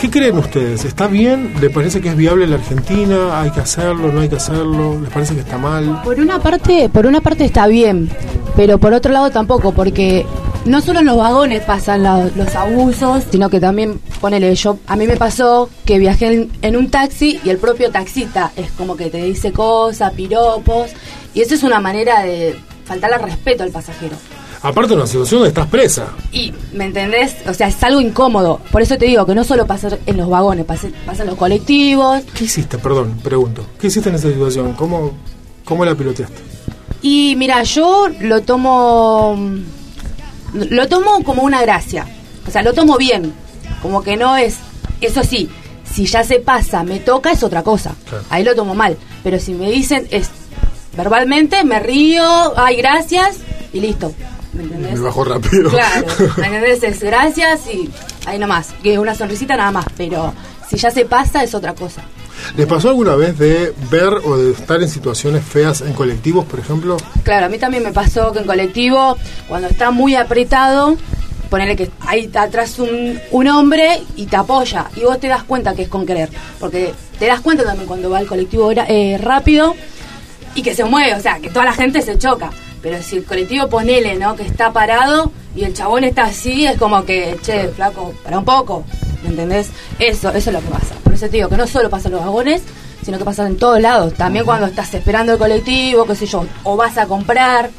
Speaker 1: ¿Qué creen ustedes? ¿Está bien? ¿Le parece que es viable la Argentina? ¿Hay que hacerlo? ¿No hay que hacerlo? ¿Les parece que está mal?
Speaker 26: Por una parte, por una parte está bien, pero por otro lado tampoco, porque no solo en los vagones pasan la- los abusos, sino que también, ponele, yo, a mí me pasó que viajé en, en un taxi y el propio taxista es como que te dice cosas, piropos, y eso es una manera de faltarle respeto al pasajero.
Speaker 1: Aparte de una situación donde estás presa.
Speaker 26: Y, ¿me entendés? O sea, es algo incómodo. Por eso te digo que no solo pasa en los vagones, pasa, pasa en los colectivos.
Speaker 1: ¿Qué hiciste? Perdón, pregunto. ¿Qué hiciste en esa situación? ¿Cómo, cómo la piloteaste?
Speaker 26: Y mira, yo lo tomo. Lo tomo como una gracia. O sea, lo tomo bien. Como que no es. Eso sí, si ya se pasa, me toca, es otra cosa. Ahí lo tomo mal. Pero si me dicen, es. Verbalmente, me río, ay, gracias, y listo. ¿Me entendés?
Speaker 1: Me bajó rápido.
Speaker 26: Claro, ¿me entendés? Es gracias y ahí nomás. Que una sonrisita nada más. Pero si ya se pasa, es otra cosa.
Speaker 1: ¿Les pasó alguna vez de ver o de estar en situaciones feas en colectivos, por ejemplo?
Speaker 26: Claro, a mí también me pasó que en colectivo, cuando está muy apretado, ponele que hay atrás un, un hombre y te apoya, y vos te das cuenta que es con querer, porque te das cuenta también cuando va el colectivo eh, rápido y que se mueve, o sea, que toda la gente se choca. Pero si el colectivo ponele, ¿no? Que está parado y el chabón está así, es como que, che, flaco, para un poco. ¿Me entendés? Eso, eso es lo que pasa. Por eso te digo que no solo pasa en los vagones, sino que pasa en todos lados. También cuando estás esperando el colectivo, qué sé yo, o vas a comprar,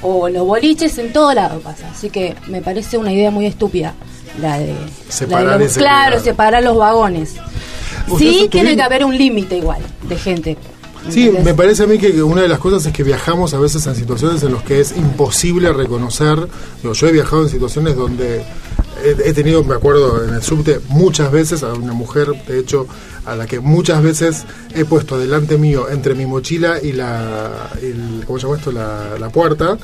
Speaker 26: o los boliches, en todo lado pasa. Así que me parece una idea muy estúpida la de...
Speaker 1: Separar
Speaker 26: la de los-
Speaker 1: ese
Speaker 26: claro,
Speaker 1: lugar.
Speaker 26: separar los vagones.
Speaker 1: ¿Ustedes
Speaker 26: Sí, tiene que haber un límite igual de gente.
Speaker 1: Sí, me parece a mí que una de las cosas es que viajamos a veces en situaciones en las que es imposible reconocer. Digo, yo he viajado en situaciones donde he, tenido, me acuerdo, en el subte muchas veces a una mujer, de hecho, a la que muchas veces he puesto delante mío entre mi mochila y la, el- ¿cómo se llama esto? La, la puerta,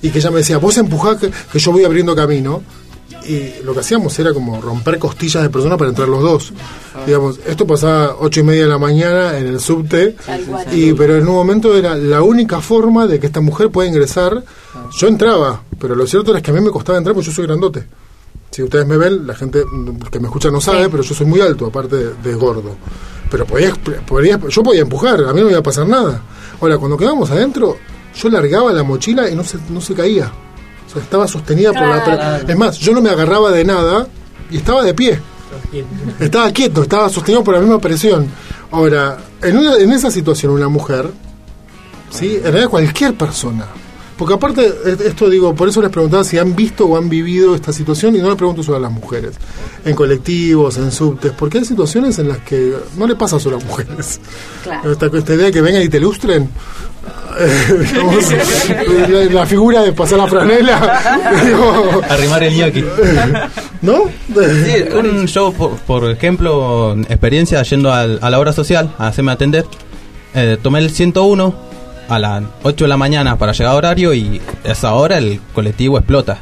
Speaker 1: y que ella me decía, vos empujá que, que yo voy abriendo camino. Y lo que hacíamos era como romper costillas de personas para entrar los dos. Digamos, esto pasaba ocho y media de la mañana en el subte, y pero en un momento era la única forma de que esta mujer pueda ingresar. Yo entraba, pero lo cierto es que a mí me costaba entrar porque yo soy grandote. Si ustedes me ven, la gente que me escucha no sabe, pero yo soy muy alto, aparte de, de gordo. Pero podía, podía- yo podía empujar, a mí no me iba a pasar nada. Ahora, cuando quedábamos adentro, yo largaba la mochila y no se, no se caía. O sea, estaba sostenida por la...
Speaker 14: Claro.
Speaker 1: Es más, yo no me agarraba de nada y estaba de pie. Estaba quieto, estaba sostenido por la misma presión. Ahora, en, una- en esa situación, una mujer, ¿sí? En realidad cualquier persona. Porque aparte, eh, esto digo, por eso les preguntaba si han visto o han vivido esta situación y no le pregunto solo a las mujeres. En colectivos, en subtes, porque hay situaciones en las que no le pasa solo a mujeres. Esta, esta idea de que vengan y te ilustren. eh, digamos, la, la figura de pasar la franela. digo,
Speaker 27: Arrimar el ñoqui.
Speaker 1: ¿No?
Speaker 27: Sí, un show, por, por ejemplo, experiencia yendo al- a la obra social, a hacerme atender. Eh, tomé el 101 a las 8 de la mañana para llegar a horario y a esa hora el colectivo explota.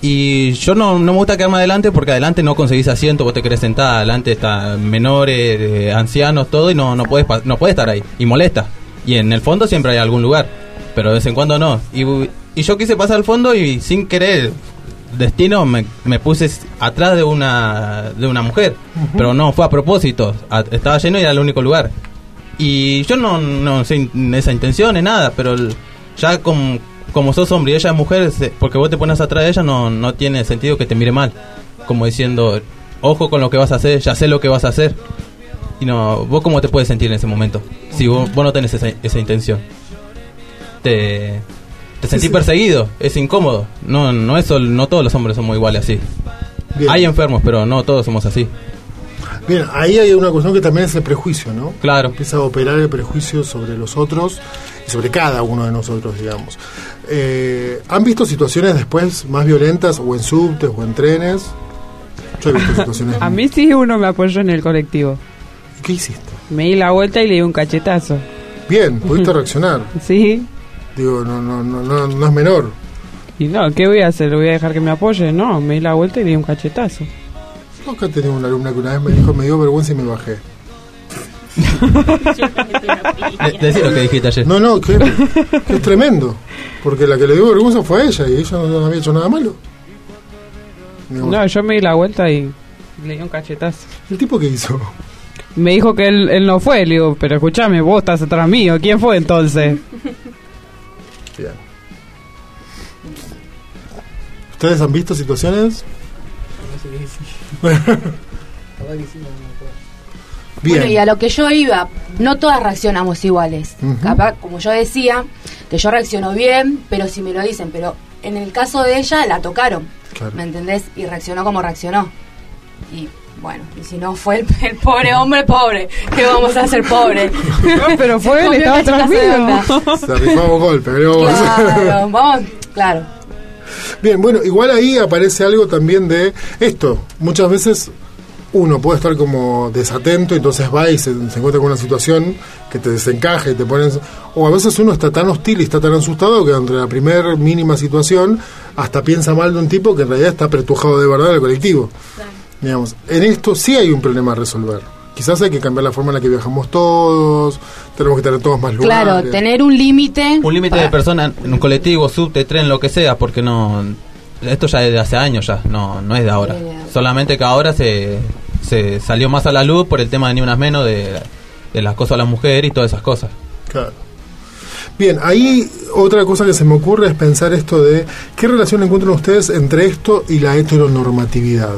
Speaker 27: Y yo no, no me gusta quedarme adelante porque adelante no conseguís asiento, vos te querés sentar, adelante están menores, eh, ancianos, todo y no, no, puedes, no puedes estar ahí. Y molesta. Y en el fondo siempre hay algún lugar, pero de vez en cuando no. Y, y yo quise pasar al fondo y sin querer, destino, me, me puse atrás de una, de una mujer. Pero no, fue a propósito. A- estaba lleno y era el único lugar. Y yo no, no sé esa intención ni nada, pero el- ya como, como sos hombre y ella es mujer, se- porque vos te pones atrás de ella, no, no tiene sentido que te mire mal. Como diciendo, ojo con lo que vas a hacer, ya sé lo que vas a hacer. Y no, vos cómo te puedes sentir en ese momento, si vos, vos no tenés esa, esa intención. Te, te sentís perseguido, es incómodo. No, no, es sol- no todos los hombres somos iguales así. Hay enfermos, pero no todos somos así.
Speaker 1: Bien, ahí hay una cuestión que también es el prejuicio, ¿no?
Speaker 27: Claro.
Speaker 1: Empieza a operar el prejuicio sobre los otros y sobre cada uno de nosotros, digamos. Eh, ¿Han visto situaciones después más violentas o en subtes o en trenes? Yo he visto situaciones...
Speaker 28: A mí sí uno me apoyó en el colectivo.
Speaker 1: ¿Qué hiciste?
Speaker 28: Me di la vuelta y le di un cachetazo.
Speaker 1: Bien, pudiste reaccionar.
Speaker 28: Sí.
Speaker 1: Digo, no, no, no, no, no es menor.
Speaker 28: Y no, ¿qué voy a hacer? ¿Le voy a dejar que me apoye? No, me di la vuelta y le di un cachetazo.
Speaker 1: Acá tenía una alumna que una vez me dijo, me dio vergüenza y me bajé.
Speaker 27: De- decí lo que dijiste ayer.
Speaker 1: No, no, que, que es tremendo. Porque la que le dio vergüenza fue a ella y ella no, no había hecho nada malo.
Speaker 28: No, yo me di la vuelta y le di un cachetazo.
Speaker 1: ¿El tipo qué hizo?
Speaker 28: Me dijo que él, él no fue, le digo, pero escúchame, vos estás atrás mío, ¿quién fue entonces?
Speaker 1: Bien. ¿Ustedes han visto situaciones? Bien.
Speaker 26: Bueno, y a lo que yo iba, no todas reaccionamos iguales.
Speaker 1: Ujú.
Speaker 26: Capaz, como yo decía, que yo reacciono bien, pero si me lo dicen, pero en el caso de ella la tocaron,
Speaker 1: Claro.
Speaker 26: ¿me entendés? Y reaccionó como reaccionó. Y bueno, y si no fue el, el pobre hombre, pobre, ¿qué vamos a hacer pobre?
Speaker 28: No, pero fue él, estaba
Speaker 26: onda.
Speaker 1: Se golpe, pero vamos.
Speaker 26: Claro, vamos, claro.
Speaker 1: Bien, bueno, igual ahí aparece algo también de esto. Muchas veces uno puede estar como desatento, entonces va y se, se encuentra con una situación que te desencaja y te pones... O a veces uno está tan hostil y está tan asustado que entre la primer mínima situación hasta piensa mal de un tipo que en realidad está apretujado de verdad al colectivo. Digamos, en esto sí hay un problema a resolver. Quizás hay que cambiar la forma en la que viajamos todos, tenemos que tener todos más lugares.
Speaker 26: Claro, tener un límite.
Speaker 27: Un límite de personas en un colectivo, subte, tren, lo que sea, porque no. Esto ya es de hace años ya, no, no es de ahora. Solamente que ahora se, se salió más a la luz por el tema de ni unas menos de, de las cosas a la mujer y todas esas cosas.
Speaker 1: Claro. Bien, ahí otra cosa que se me ocurre es pensar esto de qué relación encuentran ustedes entre esto y la heteronormatividad.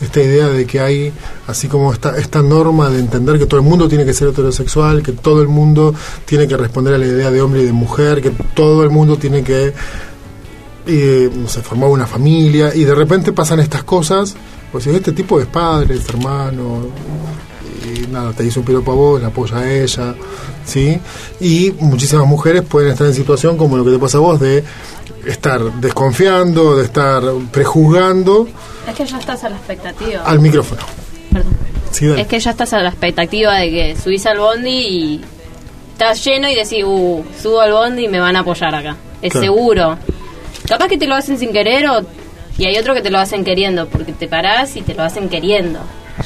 Speaker 1: Esta idea de que hay, así como esta, esta norma de entender que todo el mundo tiene que ser heterosexual, que todo el mundo tiene que responder a la idea de hombre y de mujer, que todo el mundo tiene que, no sé, formar una familia, y de repente pasan estas cosas, pues este tipo es padre, es hermano, y nada, te dice un piropo a vos, la apoya a ella, ¿sí? Y muchísimas mujeres pueden estar en situación como lo que te pasa a vos, de estar desconfiando, de estar prejuzgando
Speaker 29: Es que ya estás a la expectativa.
Speaker 1: al micrófono. Sí, dale.
Speaker 29: Es que ya estás a la expectativa de que subís al bondi y estás lleno y decís, uh, subo al bondi y me van a apoyar acá. Es
Speaker 1: Claro.
Speaker 29: seguro. Capaz que te lo hacen sin querer o, y hay otro que te lo hacen queriendo, porque te parás y te lo hacen queriendo.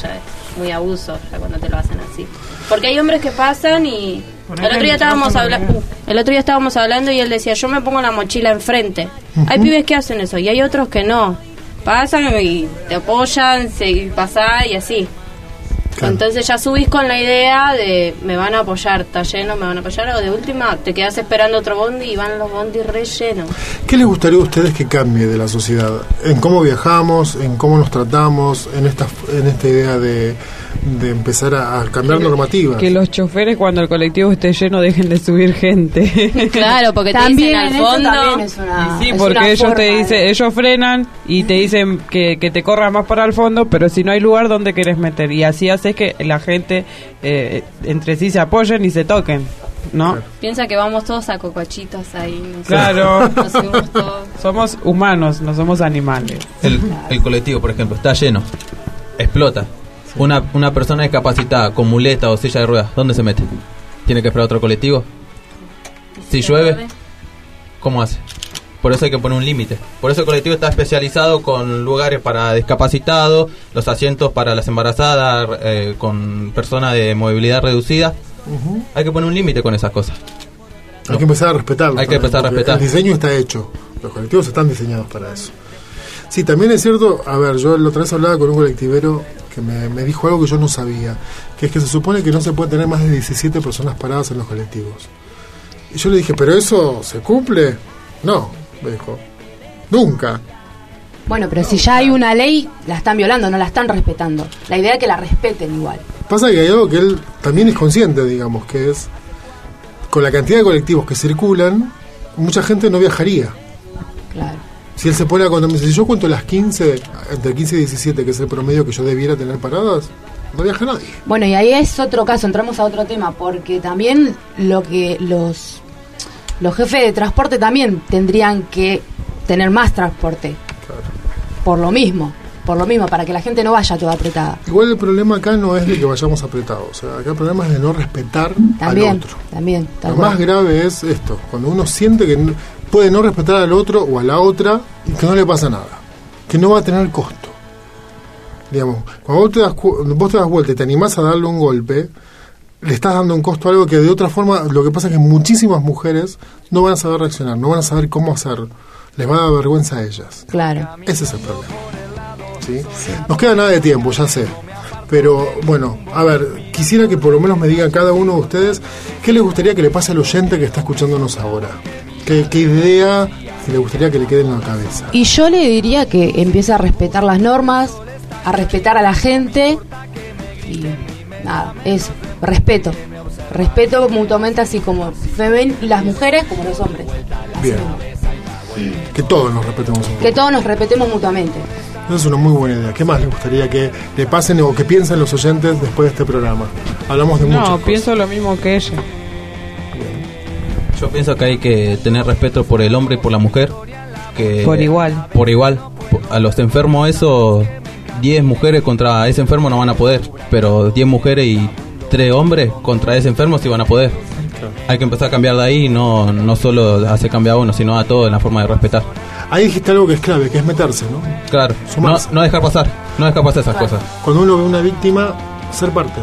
Speaker 29: Ya es muy abuso ya cuando te lo hacen así. Porque hay hombres que pasan y... El otro día estábamos hablando, el otro día estábamos hablando y él decía, yo me pongo la mochila enfrente. Hay pibes que hacen eso y hay otros que no. Pasan y te apoyan, se pasar y así. Entonces ya subís con la idea de me van a apoyar, está lleno, me van a apoyar, o de última te quedas esperando otro bondi y van los bondis re llenos.
Speaker 1: ¿Qué les gustaría a ustedes que cambie de la sociedad? En cómo viajamos, en cómo nos tratamos, en esta, en esta idea de, de empezar a, a cambiar normativas.
Speaker 28: Que los choferes cuando el colectivo esté lleno dejen de subir gente.
Speaker 29: Claro, porque te
Speaker 26: También,
Speaker 29: dicen al
Speaker 26: eso
Speaker 29: fondo.
Speaker 26: también es una-
Speaker 28: Sí,
Speaker 26: es
Speaker 28: porque
Speaker 26: una
Speaker 28: ellos
Speaker 26: forma
Speaker 28: te dicen, ellos frenan y te dicen que, que te corras más para el fondo, pero si no hay lugar donde querés meter. Y así haces que la gente eh, entre sí se apoyen y se toquen, ¿no?
Speaker 29: Piensa que vamos todos a cocochitos ahí. no sé.
Speaker 28: Claro.
Speaker 29: Nos subimos todos.
Speaker 28: Somos humanos, no somos animales.
Speaker 27: El, el colectivo, por ejemplo, está lleno, explota. Una, una persona discapacitada con muleta o silla de ruedas, ¿dónde se mete? ¿Tiene que esperar otro colectivo? Si llueve, ¿cómo hace? Por eso hay que poner un límite. Por eso el colectivo está especializado con lugares para discapacitados, los asientos para las embarazadas, eh, con personas de movilidad reducida. Hay que poner un límite con esas cosas.
Speaker 1: Hay que empezar a respetarlo.
Speaker 27: Hay que
Speaker 1: también,
Speaker 27: empezar a respetar.
Speaker 1: El diseño está hecho. Los colectivos están diseñados para eso. Sí, también es cierto, a ver, yo la otra vez hablaba con un colectivero que me, me dijo algo que yo no sabía, que es que se supone que no se puede tener más de 17 personas paradas en los colectivos. Y yo le dije, ¿pero eso se cumple? No, me dijo. Nunca.
Speaker 26: Bueno, pero si ya hay una ley, la están violando, no la están respetando. La idea es que la respeten igual.
Speaker 1: Pasa que hay algo que él también es consciente, digamos, que es, con la cantidad de colectivos que circulan, mucha gente no viajaría.
Speaker 26: Claro.
Speaker 1: Si él se pone a contar, si yo cuento las 15, entre 15 y 17, que es el promedio que yo debiera tener paradas, no viaja nadie.
Speaker 26: Bueno, y ahí es otro caso, entramos a otro tema, porque también lo que los los jefes de transporte también tendrían que tener más transporte. Por lo mismo, por lo mismo, para que la gente no vaya toda apretada.
Speaker 1: Igual el problema acá no es de que vayamos apretados, o sea, acá el problema es de no respetar
Speaker 26: También,
Speaker 1: al otro.
Speaker 26: también. tal
Speaker 1: Lo más grave es esto, cuando uno siente que puede no respetar al otro o a la otra y que no le pasa nada, que no va a tener costo. Digamos, cuando vos te das, cu- vos te das vuelta y te animás a darle un golpe, le estás dando un costo a algo que de otra forma, lo que pasa es que muchísimas mujeres no van a saber reaccionar, no van a saber cómo hacerlo, les va a dar vergüenza a ellas.
Speaker 26: Claro.
Speaker 1: Ese es el problema. ¿sí? Nos queda nada de tiempo, ya sé. Pero bueno, a ver, quisiera que por lo menos me digan cada uno de ustedes qué les gustaría que le pase al oyente que está escuchándonos ahora. ¿Qué, qué idea que le gustaría que le quede en la cabeza?
Speaker 26: Y yo le diría que empiece a respetar las normas, a respetar a la gente y nada, eso, respeto. Respeto mutuamente así como femen las mujeres como los hombres.
Speaker 1: Bien. Que todos nos respetemos un poco.
Speaker 26: Que todos nos respetemos mutuamente.
Speaker 1: Esa es una muy buena idea. ¿Qué más les gustaría que le pasen o que piensen los oyentes después de este programa? Hablamos de muchas
Speaker 28: No, pienso lo mismo que ella.
Speaker 27: Yo pienso que hay que tener respeto por el hombre y por la mujer. Que
Speaker 28: Por igual.
Speaker 27: Por igual. A los enfermos eso, 10 mujeres contra ese enfermo no van a poder. Pero 10 mujeres y 3 hombres contra ese enfermo sí van a poder. Hay que empezar a cambiar de ahí, no, no solo hace cambiar a uno, sino a todo en la forma de respetar.
Speaker 1: Ahí dijiste algo que es clave, que es meterse, ¿no?
Speaker 27: Claro, no, no dejar pasar, no dejar pasar esas cosas.
Speaker 1: Cuando uno ve una víctima, ser parte.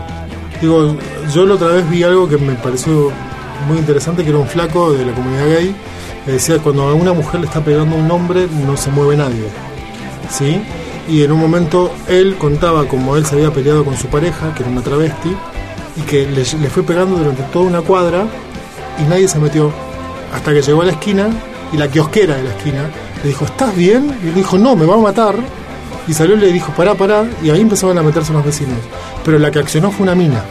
Speaker 1: Digo, yo la otra vez vi algo que me pareció muy interesante, que era un flaco de la comunidad gay, que decía, cuando a una mujer le está pegando un hombre, no se mueve nadie. ¿Sí? Y en un momento él contaba cómo él se había peleado con su pareja, que era una travesti, y que le, le fue pegando durante toda una cuadra y nadie se metió. hasta que llegó a la esquina y la kiosquera de la esquina le dijo, ¿estás bien? Y él dijo, no, me va a matar. Y salió y le dijo, pará, pará. Y ahí empezaron a meterse los vecinos. Pero la que accionó fue una mina.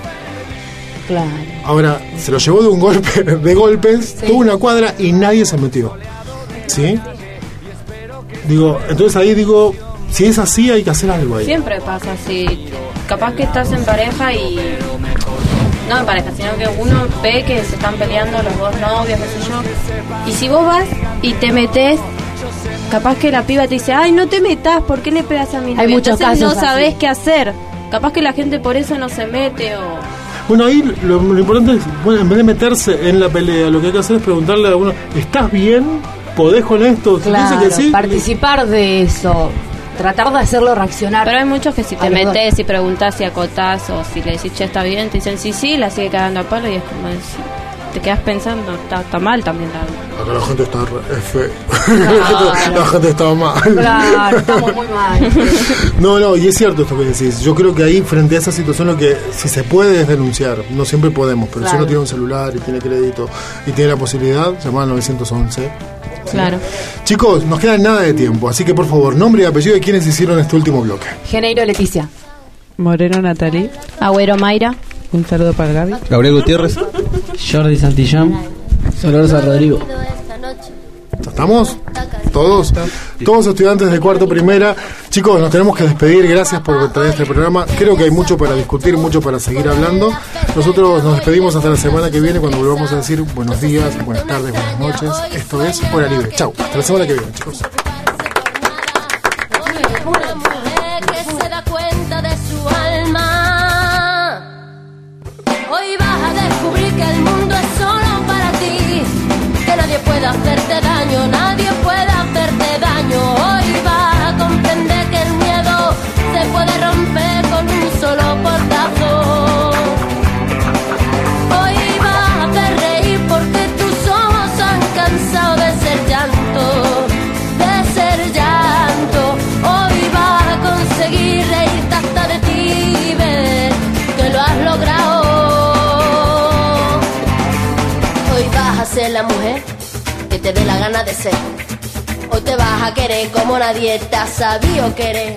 Speaker 26: Claro.
Speaker 1: Ahora, se lo llevó de un golpe, de golpes, tuvo una cuadra y nadie se metió. ¿Sí? Digo, entonces ahí digo, si es así hay que hacer algo ahí.
Speaker 29: Siempre pasa así. Capaz que estás en pareja y. No en pareja, sino que uno ve que se están peleando los dos novios, qué sé yo. Y si vos vas y te metes, capaz que la piba te dice, ay, no te metas, ¿por qué le pegas a mi novio?
Speaker 26: muchos
Speaker 29: Entonces
Speaker 26: casos
Speaker 29: no sabés
Speaker 26: así.
Speaker 29: qué hacer. Capaz que la gente por eso no se mete o.
Speaker 1: Bueno, ahí lo, lo importante es, bueno, en vez de meterse en la pelea, lo que hay que hacer es preguntarle a uno, ¿estás bien? ¿Podés con esto? Si
Speaker 26: Claro,
Speaker 1: dice que sí,
Speaker 26: participar de eso, tratar de hacerlo reaccionar.
Speaker 29: Pero hay muchos que si te
Speaker 26: dos.
Speaker 29: metes y preguntas y acotás o si le decís, che, está bien, te dicen sí, sí, la sigue cagando a palo y es como decir, te quedas pensando, está, está mal también la.
Speaker 1: Acá la gente está re- es feo. la gente está mal.
Speaker 26: Claro, estamos muy mal.
Speaker 1: No, no, y es cierto esto que decís. Yo creo que ahí, frente a esa situación, lo que si se puede es denunciar. No siempre podemos, pero si
Speaker 29: Claro.
Speaker 1: uno tiene un celular y tiene crédito y tiene la posibilidad, llamar al 911.
Speaker 29: Claro.
Speaker 1: Chicos, nos queda nada de tiempo, así que por favor, nombre y apellido de quienes hicieron este último bloque.
Speaker 26: Geneiro Leticia.
Speaker 28: Moreno Natalí.
Speaker 29: Agüero Mayra.
Speaker 28: Un saludo para Gaby.
Speaker 27: Gabriel Gutiérrez.
Speaker 25: Jordi Santillán. Solorza Rodrigo.
Speaker 1: ¿Estamos? ¿Todos? Todos estudiantes de cuarto primera. Chicos, nos tenemos que despedir. Gracias por traer este programa. Creo que hay mucho para discutir, mucho para seguir hablando. Nosotros nos despedimos hasta la semana que viene cuando volvamos a decir buenos días, buenas tardes, buenas noches. Esto es Hora Libre. Chau. Hasta la semana que viene, chicos.
Speaker 30: La mujer que te dé la gana de ser. Hoy te vas a querer como nadie te ha sabido querer.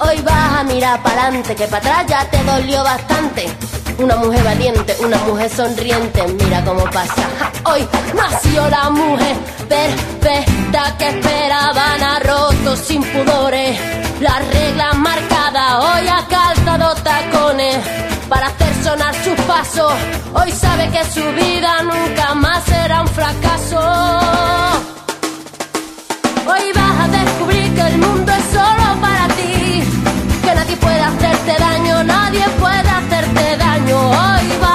Speaker 30: Hoy vas a mirar para adelante, que para atrás ya te dolió bastante. Una mujer valiente, una mujer sonriente, mira cómo pasa. Hoy nació la mujer perfecta que esperaban a rotos sin pudores. Las reglas marcadas, hoy ha calzado tacones para hacer sonar sus pasos. Hoy sabe que su vida nunca más será un fracaso. Hoy vas a descubrir que el mundo es solo para ti, que nadie puede hacerte daño, nadie puede hacerte daño. Hoy vas